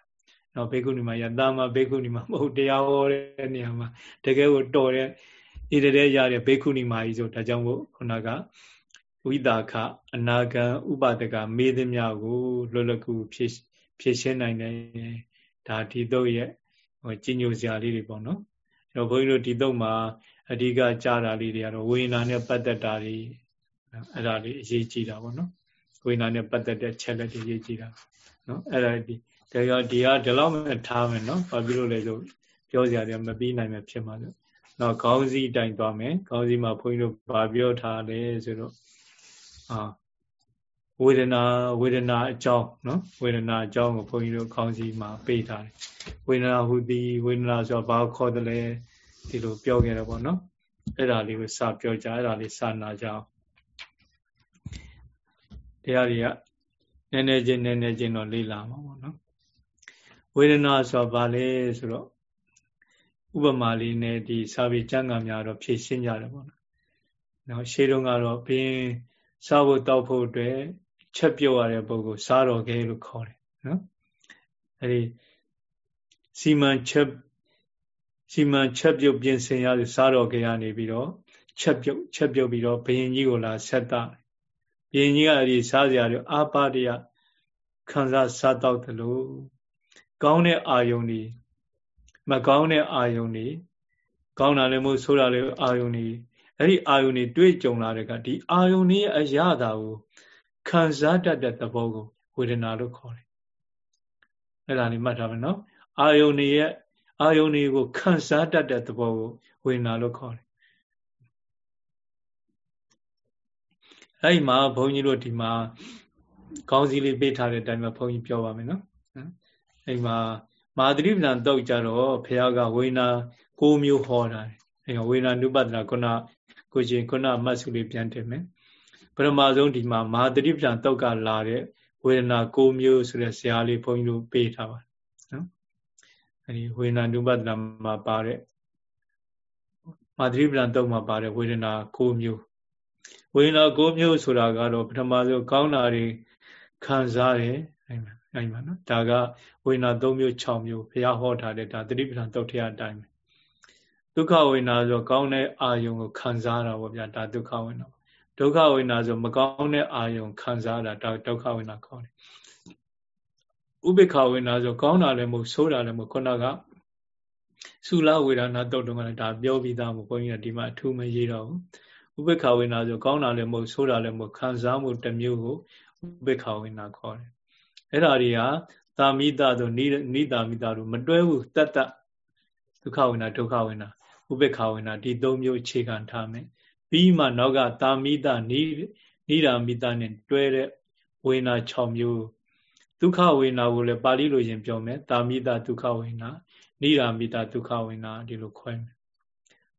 နော်ဘေကုဏီမှာယတာမဘေကုဏီမှာမဟုတ်တရားဟောတဲ့နေရာမှာတကယ်ကိုတော်တဲ့ဣတရေရတဲ့ဘေခုနီမာကြီးဆိုဒါကြောင့်မို့ခုနကဝိတာခအနာဂံဥပဒကမေးသည်များကိုလွတ်လပ်ကူဖြည့် ဖြည့်ရှင်းနိုင်တယ်ဒါဒီတော့ရဲ့ဟိုကြီးညိုစရာလေးတွေပေါ့နော်အဲ့တော့ဘုန်းကြီးတို့ဒီတော့မှာအဓိကကြားတာလေးတွေကတော့ဝိညာဉ်နဲ့ပတ်သက်တာတွေအဲ့ဒါလေးအရေးကြီးတာပေါ့နော်ဝိညာဉ်နဲ့ပတ်သက်တဲ့ချက်လက်တွေအရေးကြီးတာနော်အဲ့ဒါဒီဒါကြောင့်ဒီကဒီလောက်မှထားမယ်နော်ဘာဖြစ်လို့လဲဆိုပြောစရာတွေမပြီးနိုင်မှဖြစ်မှာလို့နော်ခေါင်းစည်းတိုင်သွားမယ်ခေါင်းစည်းမှာဘုန်းကြီးတို့ဘာပြောထားလဲဆိုတော့အာ ဝေဒနာဝေဒနာအကြောင်းနော်ဝေဒနာအကြောင်းကိုဘုန်းကြီးတို့ခေါင်းစည်းမှာပေးထားတယ်ဝေဒနာဟုသည်ဝေဒနာဆိုတော့ဘာခေါ်တယ်လဲဒီလိုပြောခဲ့တယ်ပေါ့နော်အဲ့ဒါလေးကိုစပြောကြအဲ့ဒါလေးစနာကြအောင်တရားတွေကနည်းနည်းချင်းနည်းနည်းချင်းတော့လေ့လာမှာပေါ့နော်ဝေဒနာဆိုတော့ဗာလဲဆိုတော့ဥပမာလေးနဲ့ဒီစာပေကျမ်းဂန်များတော့ဖြည့်ရှင်းကြတယ်ပေါ့နော်။နော်ရှေးတုန်းကတော့ဘင်းစားဖို့တောက်ဖို့အတွက် ချက်ပြုတ်ရတဲ့ပုဂ္ဂိုလ်စားတော်ခဲလို့ခေါ်တယ်နော်။အဲဒီစီမံချက်စီမံချက်ပြုတ်ပြင်ဆင်ရတဲ့စားတော်ခဲကနေပြီးတော့ချက်ပြုတ်ချက်ပြုတ်ပြီးတော့ဘယင်ကြီးကိုလာဆက်တာဘယင်ကြီးကအဲဒီစားစရာတွေအာပါတရခံစားစားတော့တယ်လို့ကောင်းတဲ့အာယုန်တွေမကောင်းတဲ့အာယုန်တွေကောင်းတာလည်းမဟုတ်ဆိုးတာလည်းအာယုန်တွေအဲ့ဒီအာယုန်တွေတွေ့ကြုံလာတဲ့ကဒီအာယုန်တွေအရသာကို ခံစားတတ်တဲ့သဘောကိုဝေဒနာလို့ခေါ်တယ်အဲ့ဒါလေးမှတ်ထားမယ်နော်အာယုန်တွေရဲ့အာယုန်တွေကိုခံစားတတ်တဲ့သဘောကိုဝေဒနာလို့ခေါ်တယ်အဲ့ဒီမှာဘုန်းကြီးတို့ဒီမှာခေါင်းစည်းလေးပေးထားတဲ့အတိုင်းမှာဘုန်းကြီးပြောပါမယ်နော်အဲ့မှာမာသရိပဏံတော့ကြတော့ဘုရားကဝိညာ၉မျိုးဟောတာအဲဝိညာနုပဒနာခုနကိုချင်းခုနမတ်စုလေးပြန်တင်မယ် ပထမဆုံးဒီမှာမာသရိပဏံတော့ကလာတဲ့ဝေဒနာ၉မျိုးဆိုတဲ့ဇာလေးဘုန်းကြီးတို့ပေးထားပါနော်အဲဒီဝေဒနာနုပဒနာမှာပါတဲ့မာသရိပဏံတော့မှာပါတဲ့ဝေဒနာ၉မျိုးဝေဒနာ၉မျိုးဆိုတာကတော့ပထမဆုံးကောင်းတာတွေခံစားတယ်အဲ့မှာနော်ဒါကဝိညာဉ်၃မျိုး6မျိုးဘုရားဟောထားတဲ့ဒါတတိပဌာန်တုတ်ထရအတိုင်းပဲဒုက္ခဝိညာဉ်ဆိုကောင်းတဲ့အာယုံကိုခံစားတာပေါ့ဗျာဒါဒုက္ခဝိညာဉ် ဒုက္ခဝိညာဉ်ဆိုမကောင်းတဲ့အာယုံခံစားတာဒါဒုက္ခဝိညာဉ်ခေါ်တယ်ဥပိ္ပခဝိညာဉ်ဆိုကောင်းတာလည်းမဟုတ်ဆိုးတာလည်းမဟုတ်ခုနကသုလဝေဒနာတုတ်တုံးကလည်းဒါပြောပြီးသားမို့ဘုန်းကြီးကဒီမှာအထူးမရေးတော့ဘူးဥပိ္ပခဝိညာဉ်ဆိုကောင်းတာလည်းမဟုတ်ဆိုးတာလည်းမဟုတ်ခံစားမှုတစ်မျိုးကိုဥပိ္ပခဝိညာဉ်ခေါ်တယ်အဲ့ဒါတွေဟာသာမိတဆိုနိနိတာမိတာတို့မတွဲဘူးတတ်တဒုက္ခဝိနာဒုက္ခဝိနာဥပေက္ခဝိနာဒီသုံးမျိုးအခြေခံထားမယ် ပြီးမှနောက်ကသာမိတနိနိရာမိတာနဲ့တွဲတဲ့ဝိနာ6မျိုးဒုက္ခဝိနာကိုလည်းပါဠိလိုရင်ပြောမယ်သာမိတဒုက္ခဝိနာနိရာမိတဒုက္ခဝိနာဒီလိုခွဲမယ်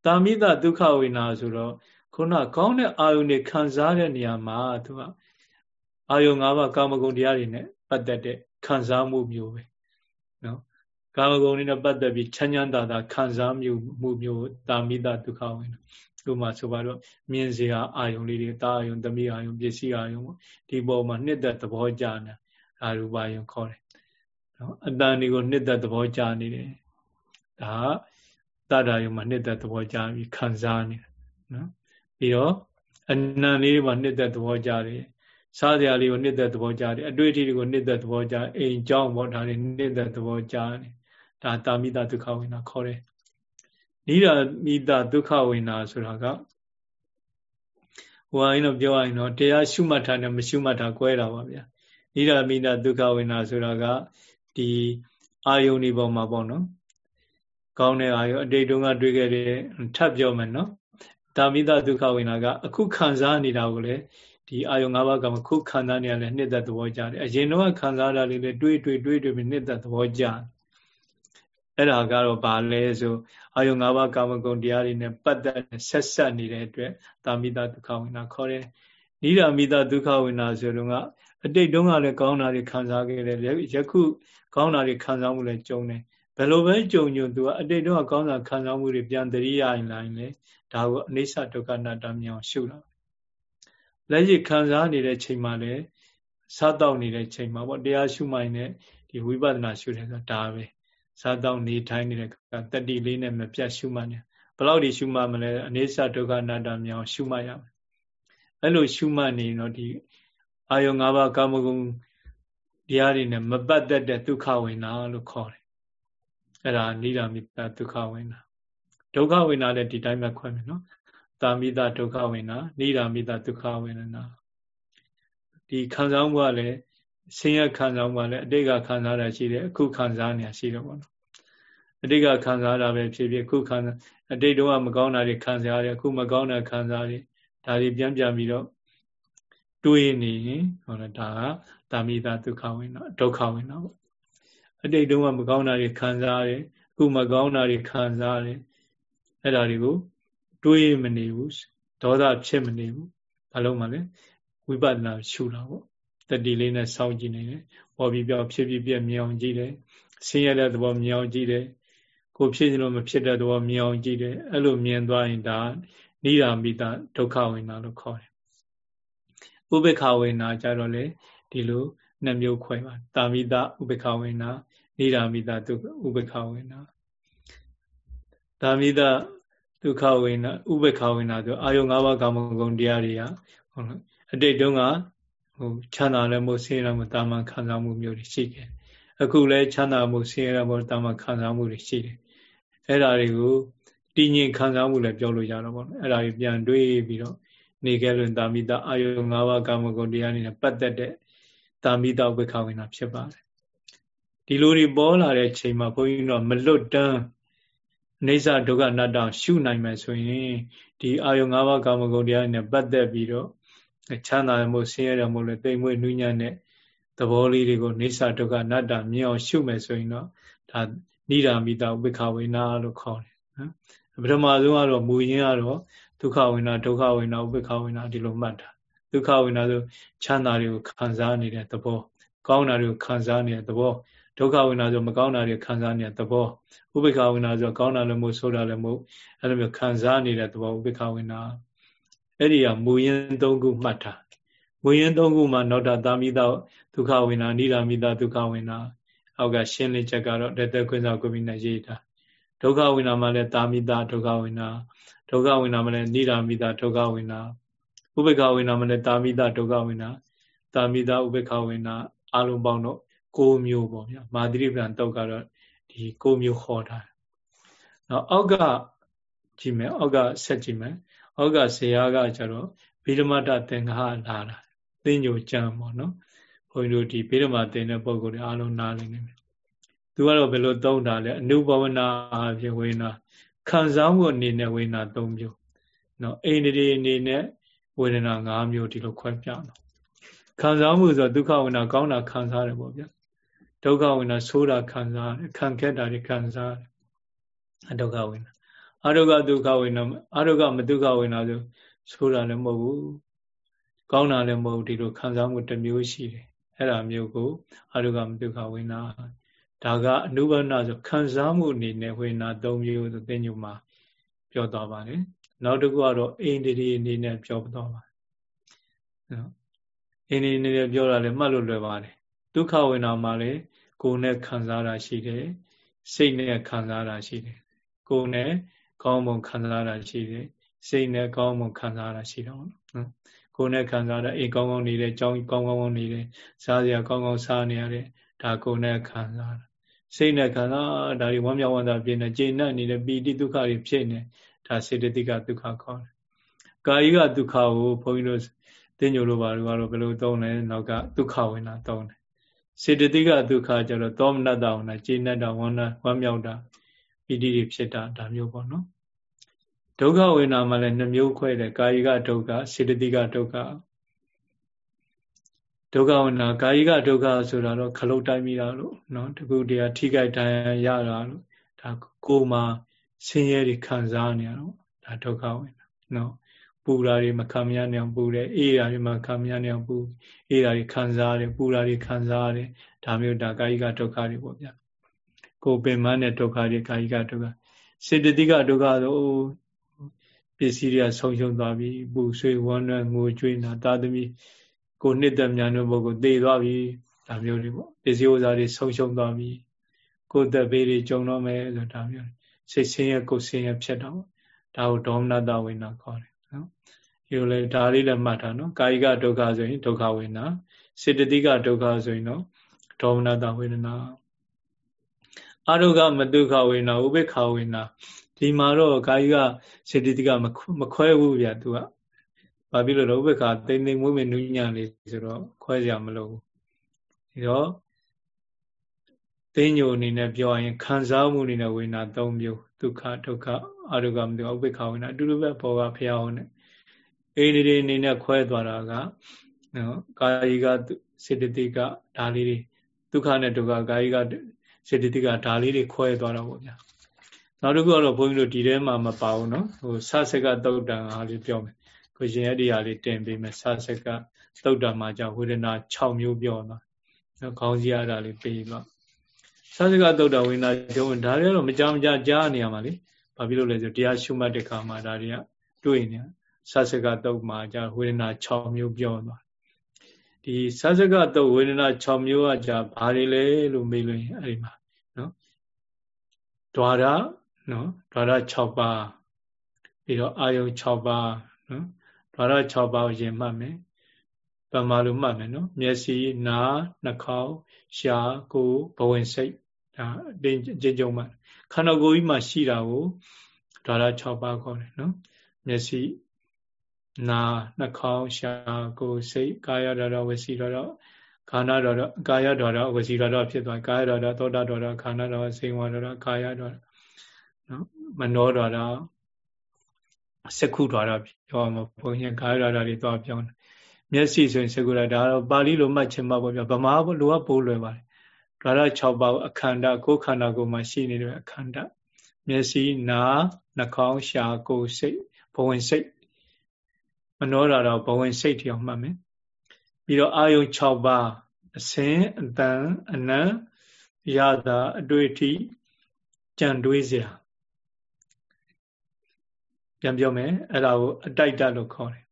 သာမိတဒုက္ခဝိနာဆိုတော့ခုနကောင်းတဲ့အာယုန်တွေခံစားတဲ့နေရာမှာသူကအာယုံ၅ပါးကာမဂုဏ်တရားတွေနဲ့ပတ်သက်တဲ့ခံစားမှုမျိုးပဲနော်ကာမဂုဏ်တွေနဲ့ပတ်သက်ပြီးချမ်းချမ်းသာသာခံစားမှုမှုမျိုးတာမိတာဒုက္ခဝင် ဥပမာဆိုပါတော့မြင်စရာအာယုံလေးတွေတာအာယုံသမီးအာယုံပစ္စည်းအာယုံဒီပေါ်မှာနှစ်သက်သဘောကြနေအာရူပယုံခေါ်တယ်နော်အတန်ဒီကိုနှစ်သက်သဘောကြနေတယ်ဒါတတ္တာယုံမှာနှစ်သက်သဘောကြပြီးခံစားနေတယ်နော်ပြီးတော့အနံလေးမှာနှစ်သက်သဘောကြတယ်စားစရာလေးကိုနှစ်သက်သဘောကြတယ်အတွေ့အထိတွေကိုနှစ်သက်သဘောကြအိမ်ကြောင်းပေါ့ဒါတွေနှစ်သက်သဘောကြတယ်ဒါတာမိတာဒုက္ခဝိနာခေါ်တယ် နိဒာမိတာဒုက္ခဝိနာဆိုတာကဟိုအရင်တော့ပြောရရင်တော့တရားရှုမှတ်တာနဲ့မရှုမှတ်တာကွဲတာပါဗျာနိဒာမိတာဒုက္ခဝိနာဆိုတာကဒီအာယုန်ဒီပေါ်မှာပေါ့နော်ကောင်းတဲ့အာယုန်အတိတ်တုန်းကတွေ့ခဲ့တဲ့ထပ်ပြောမယ်နော်တာမိတာဒုက္ခဝိနာကအခုခံစားနေတာကိုလည်းဒီအာယုံ၅ပါးကမခုခံစားနေရလဲနှစ်သက်သဘောကြတယ်အရင်တော့ခံစားတာလေးတွေတွေးတွေးတွေးတွေးပြီးနှစ်သက်သဘောကြ အဲ့ဒါကတော့ဘာလဲဆိုအာယုံ၅ပါးကာမဂုဏ်တရားတွေနဲ့ပတ်သက်ဆက်ဆက်နေတဲ့အတွက်သာမိတာဒုက္ခဝိနာခေါ်တယ်နိဒာမိတာဒုက္ခဝိနာဆိုတော့ကအတိတ်တုန်းကလည်းကောင်းတာတွေခံစားခဲ့တယ်ယခုကောင်းတာတွေခံစားမှုလည်းကြုံတယ်ဘယ်လိုပဲကြုံညွန်သူကအတိတ်တုန်းကကောင်းတာခံစားမှုတွေပြန်တရိယာရင်လာရင်လေဒါကိုအနိစ္စဒုက္ခနာတမြောင်ရှုတာလက်ရှိခံစားနေတဲ့ချိန်မှာလည်းစားတော့နေတဲ့ချိန်မှာပေါ့တရားရှုမှိုင်းနဲ့ဒီဝိပဿနာရှုတယ်ဆိုတာဒါပဲ စားတော့နေထိုင်နေတဲ့တတိလေးနဲ့မပြတ်ရှုမှတ်နေဘယ်လောက်ဒီရှုမှတ်မလဲအနေဆဒုက္ခအနတ္တမြောင်ရှုမှတ်ရမယ်အဲ့လိုရှုမှတ်နေတော့ဒီအာယုံ၅ပါးကာမဂုဏ်တရားတွေနဲ့မပတ်သက်တဲ့ဒုက္ခဝေနာလို့ခေါ်တယ်အဲ့ဒါနိဒာမိတဒုက္ခဝေနာဒုက္ခဝေနာလည်းဒီတိုင်းပဲခွဲမယ်နော်တာမိတဒုက္ခဝေနာနိဒာမိတဒုက္ခဝေနာဒီခံစားမှုကလည်း ဆင်းရဲခံစားမှုကလည်းအတိတ်ကခံစားတာရှိတယ်အခုခံစားနေရရှိတယ်ပေါ့နော်အတိတ်ကခံစားတာပဲဖြစ်ဖြစ်အခုခံအတိတ်တုန်းကမကောင်းတာတွေခံစားရတယ်အခုမကောင်းတဲ့ခံစားတွေဒါတွေပြန်ပြန်ပြီးတော့တွေးနေရင်ဟောဒါကတာမိတာဒုက္ခဝင်တော့ဒုက္ခဝင်တော့အတိတ်တုန်းကမကောင်းတာတွေခံစားရတယ်အခုမကောင်းတာတွေခံစားရတယ်အဲ့ဒါတွေကိုတွေးမနေဘူးဒေါသဖြစ်မနေဘူးဘာလို့မှလဲဝိပဿနာရှုတာပေါ့ တတိလေးနဲ့စောင့်ကြည့်နေတယ်ပေါ်ပြီးပြောဖြစ်ပြီးပြမြင်အောင်ကြည့်တယ်ဆင်းရဲတဲ့သဘောမြင်အောင်ကြည့်တယ်ကိုဖြစ်လို့မဖြစ်တဲ့သဘောမြင်အောင်ကြည့်တယ်အဲ့လိုမြင်သွားရင်ဒါနိရာမိတာဒုက္ခဝိညာလို့ခေါ်တယ်ဥပေက္ခဝိညာကြတော့လေဒီလိုနှစ်မျိုးခွဲပါတာမိတာဥပေက္ခဝိညာနိရာမိတာဒုဥပေက္ခဝိညာတာမိတာဒုက္ခဝိညာဥပေက္ခဝိညာဆိုအာယုံ၅ပါးကာမဂုဏ်တရားတွေကဟုတ်လားအတိတ်တုန်းက ဟိုချမ်းသာလည်းမို့ဆင်းရဲလည်းမို့တာမန်ခံစားမှုမျိုးတွေရှိခဲ့အခုလည်းချမ်းသာမှုဆင်းရဲလည်းမို့တာမန်ခံစားမှုတွေရှိတယ်အဲ့ဒါတွေကိုတည်ငြိမ်ခံစားမှုလည်းပြောလို့ရတော့ပေါ့အဲ့ဒါတွေပြန်တွေးပြီးတော့နေခဲ့လို့တာမိတာအာယု၅ပါးကာမဂုဏ်တရားတွေနဲ့ပတ်သက်တဲ့တာမိတာဥပ္ပခဝေနာဖြစ်ပါတယ်ဒီလိုတွေပေါ်လာတဲ့ချိန်မှာဘုန်းကြီးတို့မလွတ်တမ်းနေစာဒုက္ခအနတ္တရှုနိုင်မယ်ဆိုရင်ဒီအာယု၅ပါးကာမဂုဏ်တရားတွေနဲ့ပတ်သက်ပြီးတော့ ချမ်းသာမှုဆင်းရဲမှုလည်းတိမ်မွေးနှူးညံ့တဲ့သဘောလေးတွေကိုနေစာဒုက္ခအနတ္တမြင်အောင်ရှုမယ်ဆိုရင်တော့ဒါနိဒာမိတာဥပ္ပခဝေနာလို့ခေါ်တယ်နော်ပထမဆုံးကတော့မူရင်းကတော့ဒုက္ခဝေနာဒုက္ခဝေနာဥပ္ပခဝေနာဒီလိုမှတ်တာဒုက္ခဝေနာဆိုချမ်းသာတွေကိုခံစားနေတဲ့သဘောကောင်းတာတွေကိုခံစားနေတဲ့သဘောဒုက္ခဝေနာဆိုမကောင်းတာတွေခံစားနေတဲ့သဘောဥပ္ပခဝေနာဆိုကောင်းတာလည်းမဟုတ်ဆိုးတာလည်းမဟုတ်အဲ့လိုမျိုးခံစားနေတဲ့သဘောဥပ္ပခဝေနာ အဲ့ဒီကမူရင်း၃ခုမှတ်တာမူရင်း၃ခုမှာနောက်တာသာမိတာဒုက္ခဝေနာနိဒာမိတာဒုက္ခဝေနာအောက်ကရှင်းလင်းချက်ကတော့တက်တက်ခွင့်စာကိုပြီးနေရေးတာဒုက္ခဝိနာမှာလည်းတာမိတာဒုက္ခဝိနာဒုက္ခဝိနာမှာလည်းနိရာမိတာဒုက္ခဝိနာဥပေက္ခဝိနာမှာလည်းတာမိတာဒုက္ခဝိနာတာမိတာဥပေက္ခဝိနာအလုံးပေါင်းတော့၉မျိုးပေါ့ဗျာမာတိပံတုတ်ကတော့ဒီ၉မျိုးဟောတာနောက်အောက်ကကြည့်မယ်အောက်ကဆက်ကြည့်မယ် အောက်ကဇေယကကျတော့ဗိဓမတသင်္ဃာလာတာသင်ညိုကြံပေါ့နော်ဘုန်းကြီးတို့ဒီဗိဓမာသင်တဲ့ပုံကိုယ်တွေအားလုံးနားလည်နေတယ်သူကတော့ဘယ်လိုသုံးတာလဲအနုဘဝနာအဖြစ်ဝေနာခံစားမှုအနေနဲ့ဝေနာ၃မျိုးနော်အိန္ဒြေအနေနဲ့ဝေဒနာ၅မျိုးဒီလိုခွဲပြတော့ခံစားမှုဆိုဒုက္ခဝေနာကောင်းတာခံစားတယ်ပေါ့ဗျာဒုက္ခဝေနာဆိုးတာခံစားတယ်ခံခဲ့တာတွေခံစားတယ်အဒုက္ခဝေနာ အဒုက္ခဒုက္ခဝေနာအဒုက္ခမဒုက္ခဝေနာဆိုဆိုးတာလည်းမဟုတ်ဘူးကောင်းတာလည်းမဟုတ်ဒီလိုခံစားမှုတစ်မျိုးရှိတယ်အဲ့ဒါမျိုးကိုအဒုက္ခမဒုက္ခဝေနာဒါကအနုဘနာဆိုခံစားမှုအနေနဲ့ဝေနာ၃မျိုးဆိုသင်ညုမှာပြောသွားပါတယ်နောက်တစ်ခုကတော့အိန္ဒြေအနေနဲ့ပြောသွားပါတယ်နော်အိန္ဒြေအနေနဲ့ပြောတာလည်းမှတ်လို့လွယ်ပါတယ်ဒုက္ခဝေနာမှာလည်းကိုယ်နဲ့ခံစားတာရှိတယ်စိတ်နဲ့ခံစားတာရှိတယ်ကိုယ်နဲ့ ကောင်းမွန်ခံစားတာရှိတယ်စိတ်နဲ့ကောင်းမွန်ခံစားတာရှိတော့နော်ကိုယ်နဲ့ခံစားတာအိမ်ကောင်းကောင်းနေတယ်ကြောင်းကောင်းကောင်းနေတယ်စားစရာကောင်းကောင်းစားနေရတယ်ဒါကိုယ်နဲ့ခံစားတာစိတ်နဲ့ခန္ဓာဒါတွေဝမ်းမြောက်ဝမ်းသာဖြစ်နေကျေနပ်နေတဲ့ပီတိဒုက္ခတွေဖြစ်နေဒါစေတသိကဒုက္ခခေါ်တယ်။ကာယကဒုက္ခကိုဘုန်းကြီးတို့သိညိုလိုပါတော့ကတော့ဘယ်လိုသုံးလဲနောက်ကဒုက္ခဝိနာသုံးတယ်။စေတသိကဒုက္ခကျတော့သောမနတ္တဝနာကျေနပ်တာဝမ်းသာဝမ်းမြောက်တာပီတိတွေဖြစ်တာဒါမျိုးပေါ့နော်။ ဒုက္ခဝိနာမှာလည်းနှမျိုးခွဲတယ်ကာယကဒုက္ခစေတသိကဒုက္ခဒုက္ခဝနာကာယကဒုက္ခဆိုတာတော့ခလုတ်တိုင်းမိတာလို့နော်တကူတရားထိခိုက်ဒဏ်ရာရတာလို့ဒါကိုယ်မှာဆင်းရဲတွေခံစားနေရတော့ဒါဒုက္ခဝနာနော်ပူတာတွေမခံမရနိုင်အောင်ပူတယ်အေးတာတွေမခံမရနိုင်အောင်ပူအေးတာတွေခံစားရတယ်ပူတာတွေခံစားရတယ်ဒါမျိုးဒါကာယကဒုက္ခတွေပေါ့ဗျာကိုယ်ပင်မတဲ့ဒုက္ခတွေကာယကဒုက္ခစေတသိကဒုက္ခဆိုပ စ္စည်းတွေကဆုံးရှုံးသွားပြီပူဆွေးဝမ်းနဲ့ငိုကြွေးတာသာသမီကိုနှစ်သက်မြန်တဲ့ပုဂ္ဂိုလ်သေသွားပြီဒါမျိုးတွေပေါ့ပစ္စည်းဥစ္စာတွေဆုံးရှုံးသွားပြီကိုယ်သက်ဘေးတွေကြုံတော့မယ်ဆိုဒါမျိုးစိတ်ဆင်းရဲကိုယ်ဆင်းရဲဖြစ်တော့ဒါကိုဒေါမနတဝေဒနာခေါ်တယ်နော်ဒီလိုလေဒါလေးလည်းမှတ်ထားနော်ကာယကဒုက္ခဆိုရင်ဒုက္ခဝေဒနာစေတသိကဒုက္ခဆိုရင်တော့ဒေါမနတဝေဒနာအာရုကမတုခဝေဒနာဥပေက္ခဝေဒနာ ဒီမှာတော့ကာယကစေတသိကမခွဲဘူးဗျာသူကဘာဖြစ်လို့လဲဥပေက္ခတိမ်တိမ်မွေးမွေးနူးညံ့လေးဆိုတော့ခွဲကြမလို့ဒီတော့သိညိုအနေနဲ့ပြောရင်ခံစားမှုအနေနဲ့ဝေဒနာ၃မျိုးဒုက္ခဒုက္ခအာရုကမတုဥပေက္ခဝေဒနာအတူတူပဲပေါ်ကဖျားအောင်နဲ့အိန္ဒိအနေနဲ့ခွဲသွားတာကနော်ကာယကစေတသိကဒါလေးတွေဒုက္ခနဲ့ဒုက္ခကာယကစေတသိကဒါလေးတွေခွဲသွားတာပေါ့ဗျာ နောက်တစ်ခုကတော့ဘုန်းကြီးတို့ဒီထဲမှာမပါဘူးနော်ဟိုဆဆက်ကတုတ်တန်အားလေးပြောမယ်ကိုရှင်အဲ့ဒီဟာလေးတင်ပေးမယ်ဆဆက်ကတုတ်တန်မှာကြောင့်ဝေဒနာ6မျိုးပြောတာနော်ခေါင်းစည်းရတာလေးပေးပါဆဆက်ကတုတ်တန်ဝေဒနာပြောရင်ဒါတွေကတော့မကြမကြကြားနေရမှာလေဘာဖြစ်လို့လဲဆိုတရားရှုမှတ်တဲ့ခါမှာဒါတွေကတွေ့နေဆဆက်ကတုတ်မှာကြာဝေဒနာ6မျိုးပြောသွားဒီဆဆကတုတ်ဝေဒနာ6မျိုးကကြာဘာတွေလဲလို့မေးလို့ရင်အဲ့ဒီမှာနော်ဒွါရ နော်ဒွါရ6ပါးပြီးတော့အာယုံ6ပါးနော်ဒွါရ6ပါးကိုရင်မှတ်မယ်ပမာလိုမှတ်မယ်နော်မျက်စိနားနှာခေါင်းရှားကိုယ်ဘဝင်စိတ်ဒါအတင်းကြင်ကြုံမှခန္ဓာကိုယ်ကြီးမှာရှိတာကိုဒွါရ6ပါးခေါ်တယ်နော်မျက်စိနာနှာခေါင်းရှားကိုယ်စိတ်ကာယဓာရဝစီဓာရခန္ဓာဓာရကာယဓာရဝစီဓာရဖြစ်သွားကာယဓာရသောတာဓာရခန္ဓာဓာရစေဝဓာရကာယဓာရ နော်မနောဓာရစက္ခုဓာရပြောမှာဘုန်းကြီးကာယဓာရတွေသွားပြောတယ်မျက်စိဆိုရင်စက္ခုဓာရဒါတော့ပါဠိလိုမှတ်ချင်မှာပေါ့ဗျာဗမာလိုကပိုးလွယ်ပါတယ်ဓာရ6ပါးအခန္ဓာကိုယ်ခန္ဓာကိုယ်မှာရှိနေတဲ့အခန္ဓာမျက်စိနာနှာခေါင်းရှားကိုယ်စိတ်ဘဝင်စိတ်မနောဓာရဘဝင်စိတ်တယောက်မှတ်မယ်ပြီးတော့အာယုံ6ပါးအစင်အတန်အနံရတာအတွေ့အထိကြံတွေးစရာ ပြန်ပြောမယ်အဲ့ဒါကိုအတိုက်တလို့ခေါ်တယ်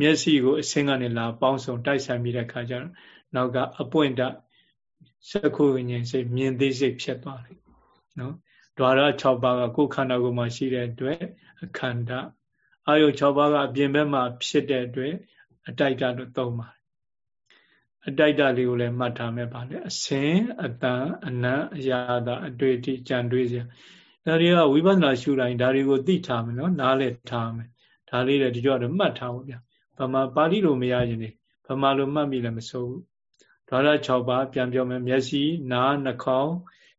မျက်စိကိုအစင်းကနေလာပေါင်းစုံတိုက်ဆိုင်ပြီးတဲ့ခါကျတော့နောက်ကအပွင့်တစက္ခုဝိညာဉ်စိတ်မြင်သိစိတ်ဖြစ်သွားတယ်နော်ဓာရ6ပါးကကိုယ်ခန္ဓာကိုယ်မှာရှိတဲ့အတွက်အခန္ဓာအာယု6ပါးကအပြင်ဘက်မှာဖြစ်တဲ့အတွက်အတိုက်တလို့သုံးပါတယ်အတိုက်တလေးကိုလည်းမှတ်ထားမယ်ပါလေအစင်အတန်အနံအရာသာအတွေ့အထိကြံတွေးစရာ ဒါတွေကဝိပဿနာရှုတိုင်းဒါတွေကိုသိထားမယ်နော်နားလည်ထားမယ်ဒါလေးတွေဒီကြောတော့မှတ်ထားဖို့ဗျဗမာပါဠိလိုမရရင်လေဗမာလိုမှတ်မိလည်းမစိုးဘူးဒါရ6ပါးပြန်ပြောမယ်မျက်စိနားနှာခေါင်း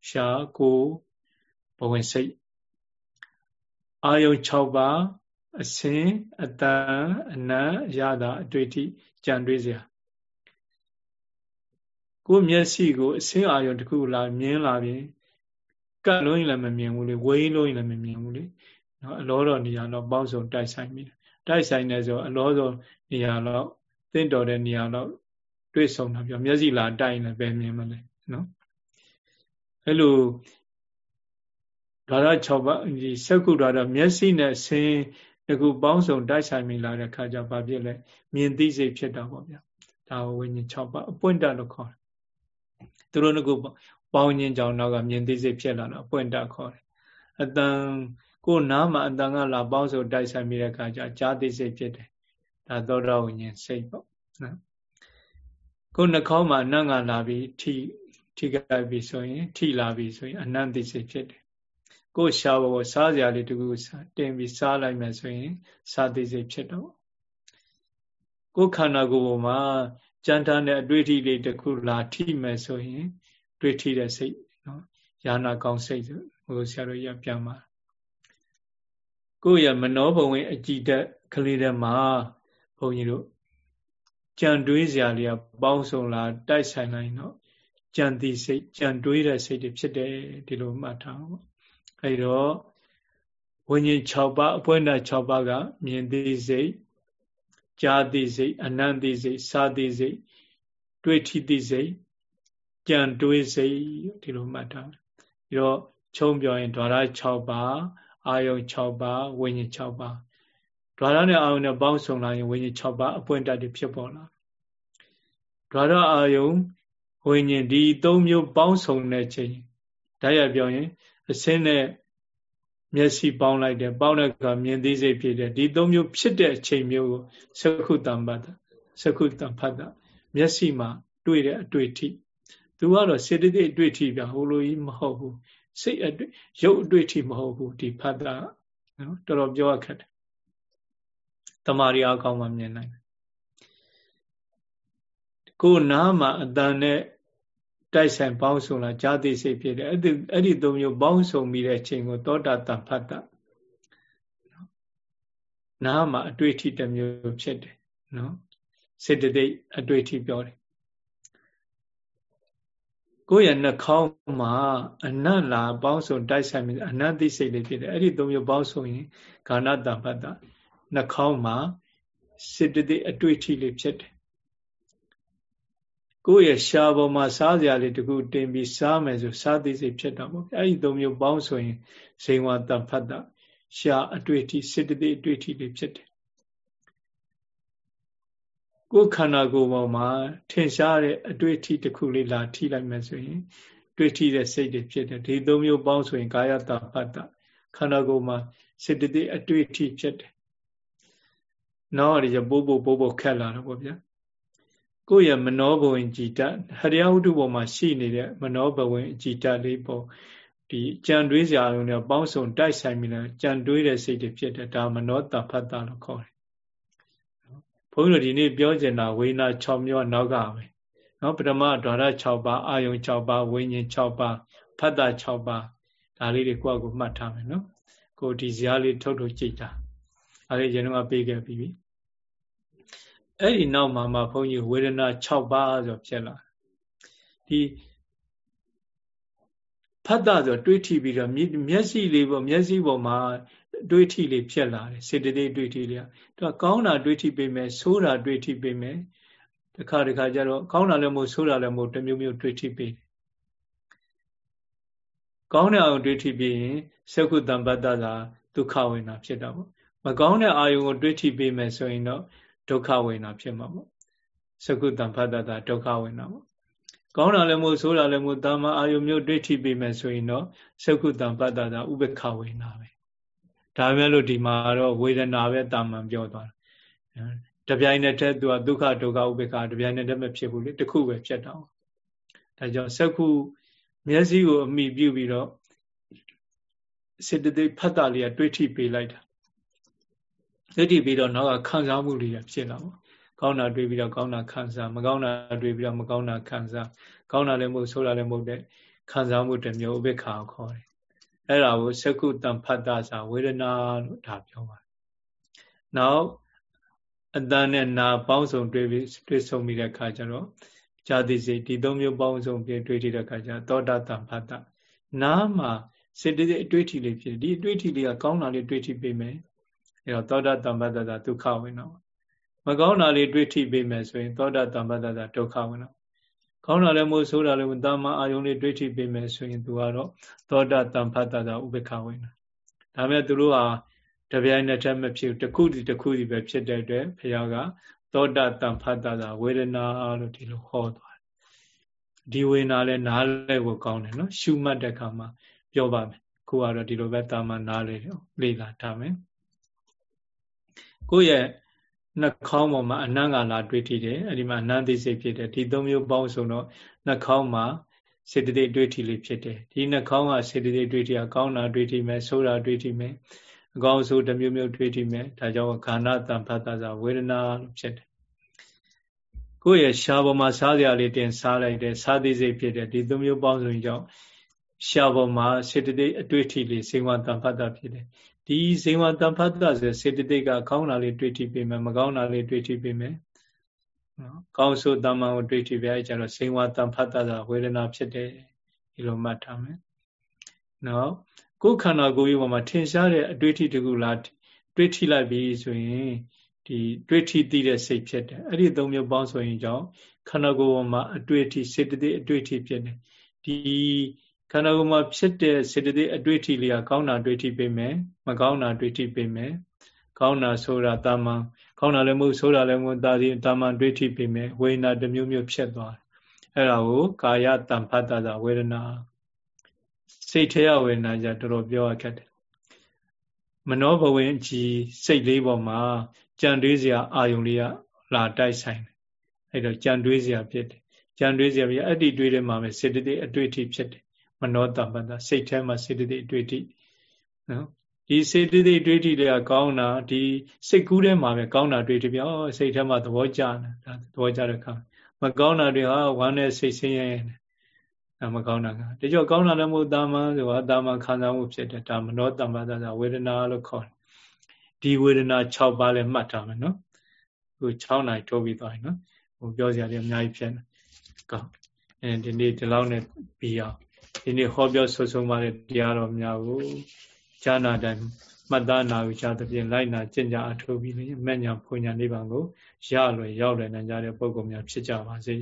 ရှားကိုယ်ဘဝင်စိတ်အာယုံ6ပါးအစင်အတန်အနံရတာအတွေ့အထိကြံတွေးစရာကိုမျက်စိကိုအစင်းအာယုံတစ်ခုလာမြင်လာပြင် ကတ်လုံးရင်လည်းမမြင်ဘူးလေဝေးလုံးရင်လည်းမမြင်ဘူးလေနော်အလောတော်နေရာတော့ပေါင်းစုံတိုက်ဆိုင်ပြီတိုက်ဆိုင်နေဆိုအလောတော်နေရာတော့သင့်တော်တဲ့နေရာတော့တွေ့ဆုံတာပြောမျက်စိလာတိုက်ရင်လည်းပဲမြင်မလဲနော်အဲ့လိုဒါရ6ပါးဒီစက္ကုဒါရမျက်စိနဲ့ဆင်းတကူပေါင်းစုံတိုက်ဆိုင်မိလာတဲ့ခါကျဘာဖြစ်လဲမြင်သိစိတ်ဖြစ်တာပေါ့ဗျာဒါဝိညာဉ်6ပါးအပွင့်တလို့ခေါ်တယ်သူတို့က ပေါင်းခြင်းကြောင့်နောက်ကမြင်သိစိတ်ဖြစ်လာတော့အပွင့်တခေါ်တယ်အတန်ကိုနားမှာအတန်ကလာပေါင်းစုံတိုက်ဆိုင်မိတဲ့ခါကျကြားသိစိတ်ဖြစ်တယ်ဒါသောတာဝိညာဉ်စိတ်ပေါ့နော်ကိုနှာခေါင်းမှာအနံ့ကလာပြီးထိထိကြိုက်ပြီဆိုရင် ထိလာပြီဆိုရင်အနံ့သိစိတ်ဖြစ်တယ်ကိုရှားဘောစားစရာလေးတခုတင်ပြီးစားလိုက်မယ်ဆိုရင်စားသိစိတ်ဖြစ်တော့ကိုခန္ဓာကိုယ်ပေါ်မှာကြံထားတဲ့အတွေ့အထိလေးတခုလာထိမယ်ဆိုရင် တွေ့ထိတဲ့စိတ်နော်ယာနာကောင်းစိတ်ဆိုဟိုဆရာတို့ရပြန်ပါကိုယ့်ရဲ့မနောဘဝင် အကြည်တက်ကလေးတွေမှာဘုန်းကြီးတို့ကြံတွေးစရာလေးကပေါင်းစုံလာတိုက်ဆိုင်လိုက်တော့ကြံသိစိတ်ကြံတွေးတဲ့စိတ်တွေဖြစ်တယ်ဒီလိုမှတ်ထားပါအဲတော့ဝိညာဉ်6ပါးအပွင့်နဲ့6ပါးကမြင်သိစိတ်ကြားသိစိတ်အနံ့သိစိတ်စားသိစိတ်တွေ့ထိသိစိတ် ကြံတွေးစိတ်ဒီလိုမှတ်ထားပြီးတော့ချုံပြောရင်ဓာရ6ပါးအာယုံ6ပါးဝိညာဉ်6ပါးဓာရနဲ့အာယုံနဲ့ပေါင်းစုံလာရင်ဝိညာဉ်6ပါးအပွင့်တတ်တွေဖြစ်ပေါ်လာဓာရအာယုံဝိညာဉ်ဒီ၃မျိုးပေါင်းစုံတဲ့ချိန်ဓာတ်ရပြောရင်အစင်းနဲ့မျက်စိပေါင်းလိုက်တယ်ပေါင်းတဲ့အခါမြင်သိစိတ်ဖြစ်တယ်ဒီသုံးမျိုးဖြစ်တဲ့အချိန်မျိုးကိုသကုတံပတ္တသကုတံဖတ်တာမျက်စိမှာတွေ့တဲ့အတွေ့အထိ သူကတော့စေတသိက်အတွေ့အထိပြဟိုလိုကြီးမဟုတ်ဘူးစိတ်အတွေ့ရုပ်အတွေ့အထိမဟုတ်ဘူးဒီဖတ်တာနော်တော်တော်ပြောရခက်တယ်တမာရီအကောင်းမှမြင်နိုင်တယ်ကိုနားမှာအတန်နဲ့တိုက်ဆိုင်ပေါင်းစုံလာဈာတိစိတ်ဖြစ်တယ်အဲ့ဒီအဲ့ဒီသုံးမျိုးပေါင်းစုံပြီးတဲ့အချိန်ကိုသောတာတန်ဖတ်တာနားမှာအတွေ့အထိတစ်မျိုးဖြစ်တယ်နော်စေတသိက်အတွေ့အထိပြောတယ် ကိုယ့်ရဲ့နှာခေါင်းမှာအနတ်လာပေါင်းစုံတိုက်ဆိုင်ပြီးအနတ်သိစိတ်လေးဖြစ်တယ်အဲ့ဒီသုံးမျိုးပေါင်းစုံရင်ဂါဏတပတ္တနှာခေါင်းမှာစေတသိက်အတွေ့အထိလေးဖြစ်တယ်ကိုယ့်ရဲ့ရှားပေါ်မှာစားစရာလေးတခုတင်ပြီးစားမယ်ဆိုစားသိစိတ်ဖြစ်တာပေါ့အဲ့ဒီသုံးမျိုးပေါင်းဆိုရင်ဇိဝတပတ္တရှားအတွေ့အထိစေတသိက်အတွေ့အထိလေးဖြစ်တယ် ကိုယ်ခန္ဓာကိုယ်ပေါ်မှာထင်ရှားတဲ့အတွေ့အထိတစ်ခုလေးလာထိလိုက်မယ်ဆိုရင် တွေ့ထိတဲ့စိတ်တွေဖြစ်တယ်ဒီသုံးမျိုးပေါင်းဆိုရင်ကာယတပတ္တခန္ဓာကိုယ်မှာစေတသိက်အတွေ့အထိဖြစ်တယ်နောက်ရပိုးပိုးပိုးပိုးခက်လာတော့ဗောဗျာကိုယ့်ရဲ့မနောဘဝင်ကြည်တဟရိယဝတ္ထုပေါ်မှာရှိနေတဲ့မနောဘဝင်ကြည်တလေးပေါ်ဒီကြံတွေးစရာလုံးနဲ့ပေါင်းစုံတိုက်ဆိုင်ပြီးတော့ကြံတွေးတဲ့စိတ်တွေဖြစ်တယ်ဒါမနောတဖတ်တာလို့ခေါ်တယ်ဘု န်းကြီးတို့ဒီနေ့ပြောကျင်တာဝိညာ6မျိုးနောက်ကပဲနော်ပထမဓာရ6ပါးအာယုံ6ပါးဝိညာဉ်6ပါးဖတ်တာ6ပါးဒါလေးတွေကိုယ့်အကူမှတ်ထားမယ်နော်ကိုဒီဇာတ်လေးထုတ်ထုတ်ကြည့်တာအဲဒါရင်တော့ပေးခဲ့ပြီးပြီအဲ့ဒီနောက်မှာမှဘုန်းကြီးဝေဒနာ6ပါးဆိုဖြစ်လာဒီဖတ်တာဆိုတွေးထိပြီးတော့မျက်စိလေးပေါ့မျက်စိပေါ်မှာ တွေးထိလေးဖြစ်လာတယ်စေတသိက်တွေးထိလေးသူကကောင်းတာတွေးထိပေးမယ်ဆိုးတာတွေးထိပေးမယ်တခါတခါကျတော့ကောင်းတာလည်းမဟုတ်ဆိုးတာလည်းမဟုတ်တမျိုးမျိုးတွေးထိပေးတယ်ကောင်းတဲ့အာယုံတွေးထိပေးရင်သက္ကုတံပတ္တသာဒုက္ခဝေနာဖြစ်တာပေါ့မကောင်းတဲ့အာယုံကိုတွေးထိပေးမယ်ဆိုရင်တော့ဒုက္ခဝေနာဖြစ်မှာပေါ့သက္ကုတံပတ္တသာဒုက္ခဝေနာပေါ့ကောင်းတာလည်းမဟုတ်ဆိုးတာလည်းမဟုတ်တာမအာယုံမျိုးတွေးထိပေးမယ်ဆိုရင်တော့သက္ကုတံပတ္တသာဥပ္ပခဝေနာပဲ ဒါပဲလို့ဒီမှာတော့ဝေဒနာပဲတာမန်ပြောသွားတာတပြိုင်နက်တည်းသူကဒုက္ခဒုက္ခဥပေက္ခတပြိုင်နက်တည်းမဖြစ်ဘူးလေတစ်ခုပဲဖြစ်တော့ဒါကြောင့်စက္ခုမျက်စိကိုအမိပြုပြီးတော့စေတသိက်ဖတ်တာလေးကတွေးထိပေးလိုက်တာတွေးထိပြီးတော့နောက်ကခံစားမှုလေးဖြစ်လာပေါ့ကောင်းတာတွေးပြီးတော့ကောင်းတာခံစားမကောင်းတာတွေးပြီးတော့မကောင်းတာခံစားကောင်းတာလည်းမဟုတ်ဆိုးတာလည်းမဟုတ်တဲ့ခံစားမှုတစ်မျိုးဥပေက္ခကိုခေါ်တယ် အဲ့ဒါကိုသက္ကုတံဖတ်တာစာဝေဒနာလို့ဒါပြောပါတယ်။နောက်အတန်နဲ့နာပေါင်းစုံတွေ့ပြီးတွေ့ဆုံပြီးတဲ့အခါကျတော့ဇာတိစိတ်ဒီသုံးမျိုးပေါင်းစုံပြီးတွေ့ထိတဲ့အခါကျသောတာတံဖတ်တာနာမှာစေတသိက်အတွေ့အထိလေးဖြစ်ဒီအတွေ့အထိလေးကကောင်းတာလေးတွေ့ထိပေးမယ်။အဲ့တော့သောတာတံဖတ်တာဒုက္ခဝင်တော့မကောင်းတာလေးတွေ့ထိပေးမယ်ဆိုရင်သောတာတံဖတ်တာဒုက္ခဝင်တော့ ကောင်းတာလည်းမဟုတ်ဆိုးတာလည်းမဟုတ်တာမအာယုံလေးတွေးထိပေးမယ်ဆိုရင်သူကတော့သောတာတံဖတ်တာဥပေက္ခဝင်တာဒါပေမဲ့သူတို့ဟာတပြိုင်နက်တည်းမဖြစ်တခုစီတခုစီပဲဖြစ်တဲ့အတွက်ဘုရားကသောတာတံဖတ်တာဝေဒနာလို့ဒီလိုဟောသွားတယ်ဒီဝေဒနာလည်းနားလဲကိုကောင်းတယ်နော်ရှုမှတ်တဲ့အခါမှာပြောပါမယ်ခုကတော့ဒီလိုပဲတာမန်နားလဲလေ့လာထားမယ်ကိုယ့်ရဲ့ နှာခေါင်းပေါ်မှာအနံ့ကလာတွေ့ထိတယ်အဲ့ဒီမှာအနံ့သိစိတ်ဖြစ်တယ်ဒီသုံးမျိုးပေါင်းစုံတော့နှာခေါင်းမှာစေတသိက်တွေ့ထိလေးဖြစ်တယ်ဒီနှာခေါင်းကစေတသိက်တွေ့ထိကကောင်းတာတွေ့ထိမယ်ဆိုးတာတွေ့ထိမယ်အကောင်းဆိုးတစ်မျိုးမျိုးတွေ့ထိမယ်ဒါကြောင့်ခန္ဓာတံဖတ်တာဆိုဝေဒနာလို့ဖြစ်တယ်ကိုယ့်ရဲ့ရှားပေါ်မှာစားစရာလေးတင်စားလိုက်တယ်စားသိစိတ်ဖြစ်တယ်ဒီသုံးမျိုးပေါင်းစုံကြောင့်ရှားပေါ်မှာစေတသိက်အတွေ့အထိလေးစေဝတံဖတ်တာဖြစ်တယ် ဒီဇေဝတံဖတ်တာဆိုစေတသိက်ကကောင်းတာလေးတွေ့ထိပေးမယ်မကောင်းတာလေးတွေ့ထိပေးမယ်နော်ကောင်းဆိုတမ္မာကိုတွေ့ထိပြဲကြတော့ဇေဝတံဖတ်တာဆိုဝေဒနာဖြစ်တယ်ဒီလိုမှတ်ထားမယ်နော်ကိုယ်ခန္ဓာကိုယ်ရဲ့ပေါ်မှာထင်ရှားတဲ့အတွေ့အထိတကူလားတွေ့ထိလိုက်ပြီဆိုရင်ဒီတွေ့ထိသိတဲ့စိတ်ဖြစ်တယ်အဲ့ဒီသုံးမျိုးပေါင်းဆိုရင်ကြောင့်ခန္ဓာကိုယ်ပေါ်မှာအတွေ့အထိစေတသိက်အတွေ့အထိဖြစ်တယ်ဒီ ခန္ဓာကိုယ်မှာဖြစ်တဲ့စေတသိက်အတွေ့အထိလေးကကောင်းတာတွေ့ထိပေးမယ်မကောင်းတာတွေ့ထိပေးမယ်ကောင်းတာဆိုတာတာမန်ကောင်းတာလည်းမဟုတ်ဆိုတာလည်းမဟုတ်ဒါစီတာမန်တွေ့ထိပေးမယ်ဝေဒနာတစ်မျိုးမျိုးဖြစ်သွားတယ်အဲ့ဒါကိုကာယတံဖတ်တာဝေဒနာစိတ်ထဲရဝေဒနာကြတော်တော်ပြောရခက်တယ်မနောဘဝင်ကြည်စိတ်လေးပေါ်မှာကြံတွေးစရာအာယုံလေးကလာတိုက်ဆိုင်တယ်အဲ့တော့ကြံတွေးစရာဖြစ်တယ်ကြံတွေးစရာပြီးအဲ့ဒီတွေးထဲမှာပဲစေတသိက်အတွေ့အထိဖြစ်တယ် မနောတပ္ပတစိတ်ထဲမှာစေတသိက်အတွေ့အထိနော်ဒီစေတသိက်တွေးထိတွေကကောင်းတာဒီစိတ်ကူးထဲမှာပဲကောင်းတာတွေးထိပြောစိတ်ထဲမှာသဘောကျတယ်ဒါသဘောကျတဲ့ခါမကောင်းတာတွေဟာဝမ်းနဲ့စိတ်ဆင်းရဲတယ်မကောင်းတာကတချို့ကောင်းတာလည်းမဟုတ်တာမှဆိုတာတာမှခံစားမှုဖြစ်တယ်ဒါမနောတမ္ပတသာဝေဒနာလို့ခေါ်တယ်ဒီဝေဒနာ6ပါးလည်းမှတ်ထားမယ်နော်ဟို6နိုင်ထိုးပြီးသွားပြီနော်ဟိုပြောစရာတွေအများကြီးဖြစ်နေကောင်းအဲဒီနေ့ဒီလောက်နဲ့ပြီးအောင် ဒီနေ့ဟောပြောဆွဆုံးပါတဲ့တရားတော်များကိုဈာနာတိုင်းမှတ်သားနာယူချသဖြင့်လိုက်နာကျင့်ကြအထောက်ပြီးမဉ္ဇဏ်ဖွညာနိဗ္ဗာန်ကိုရလွယ်ရောက်လွယ်နိုင်ကြတဲ့ပုဂ္ဂိုလ်များဖြစ်ကြပါစေ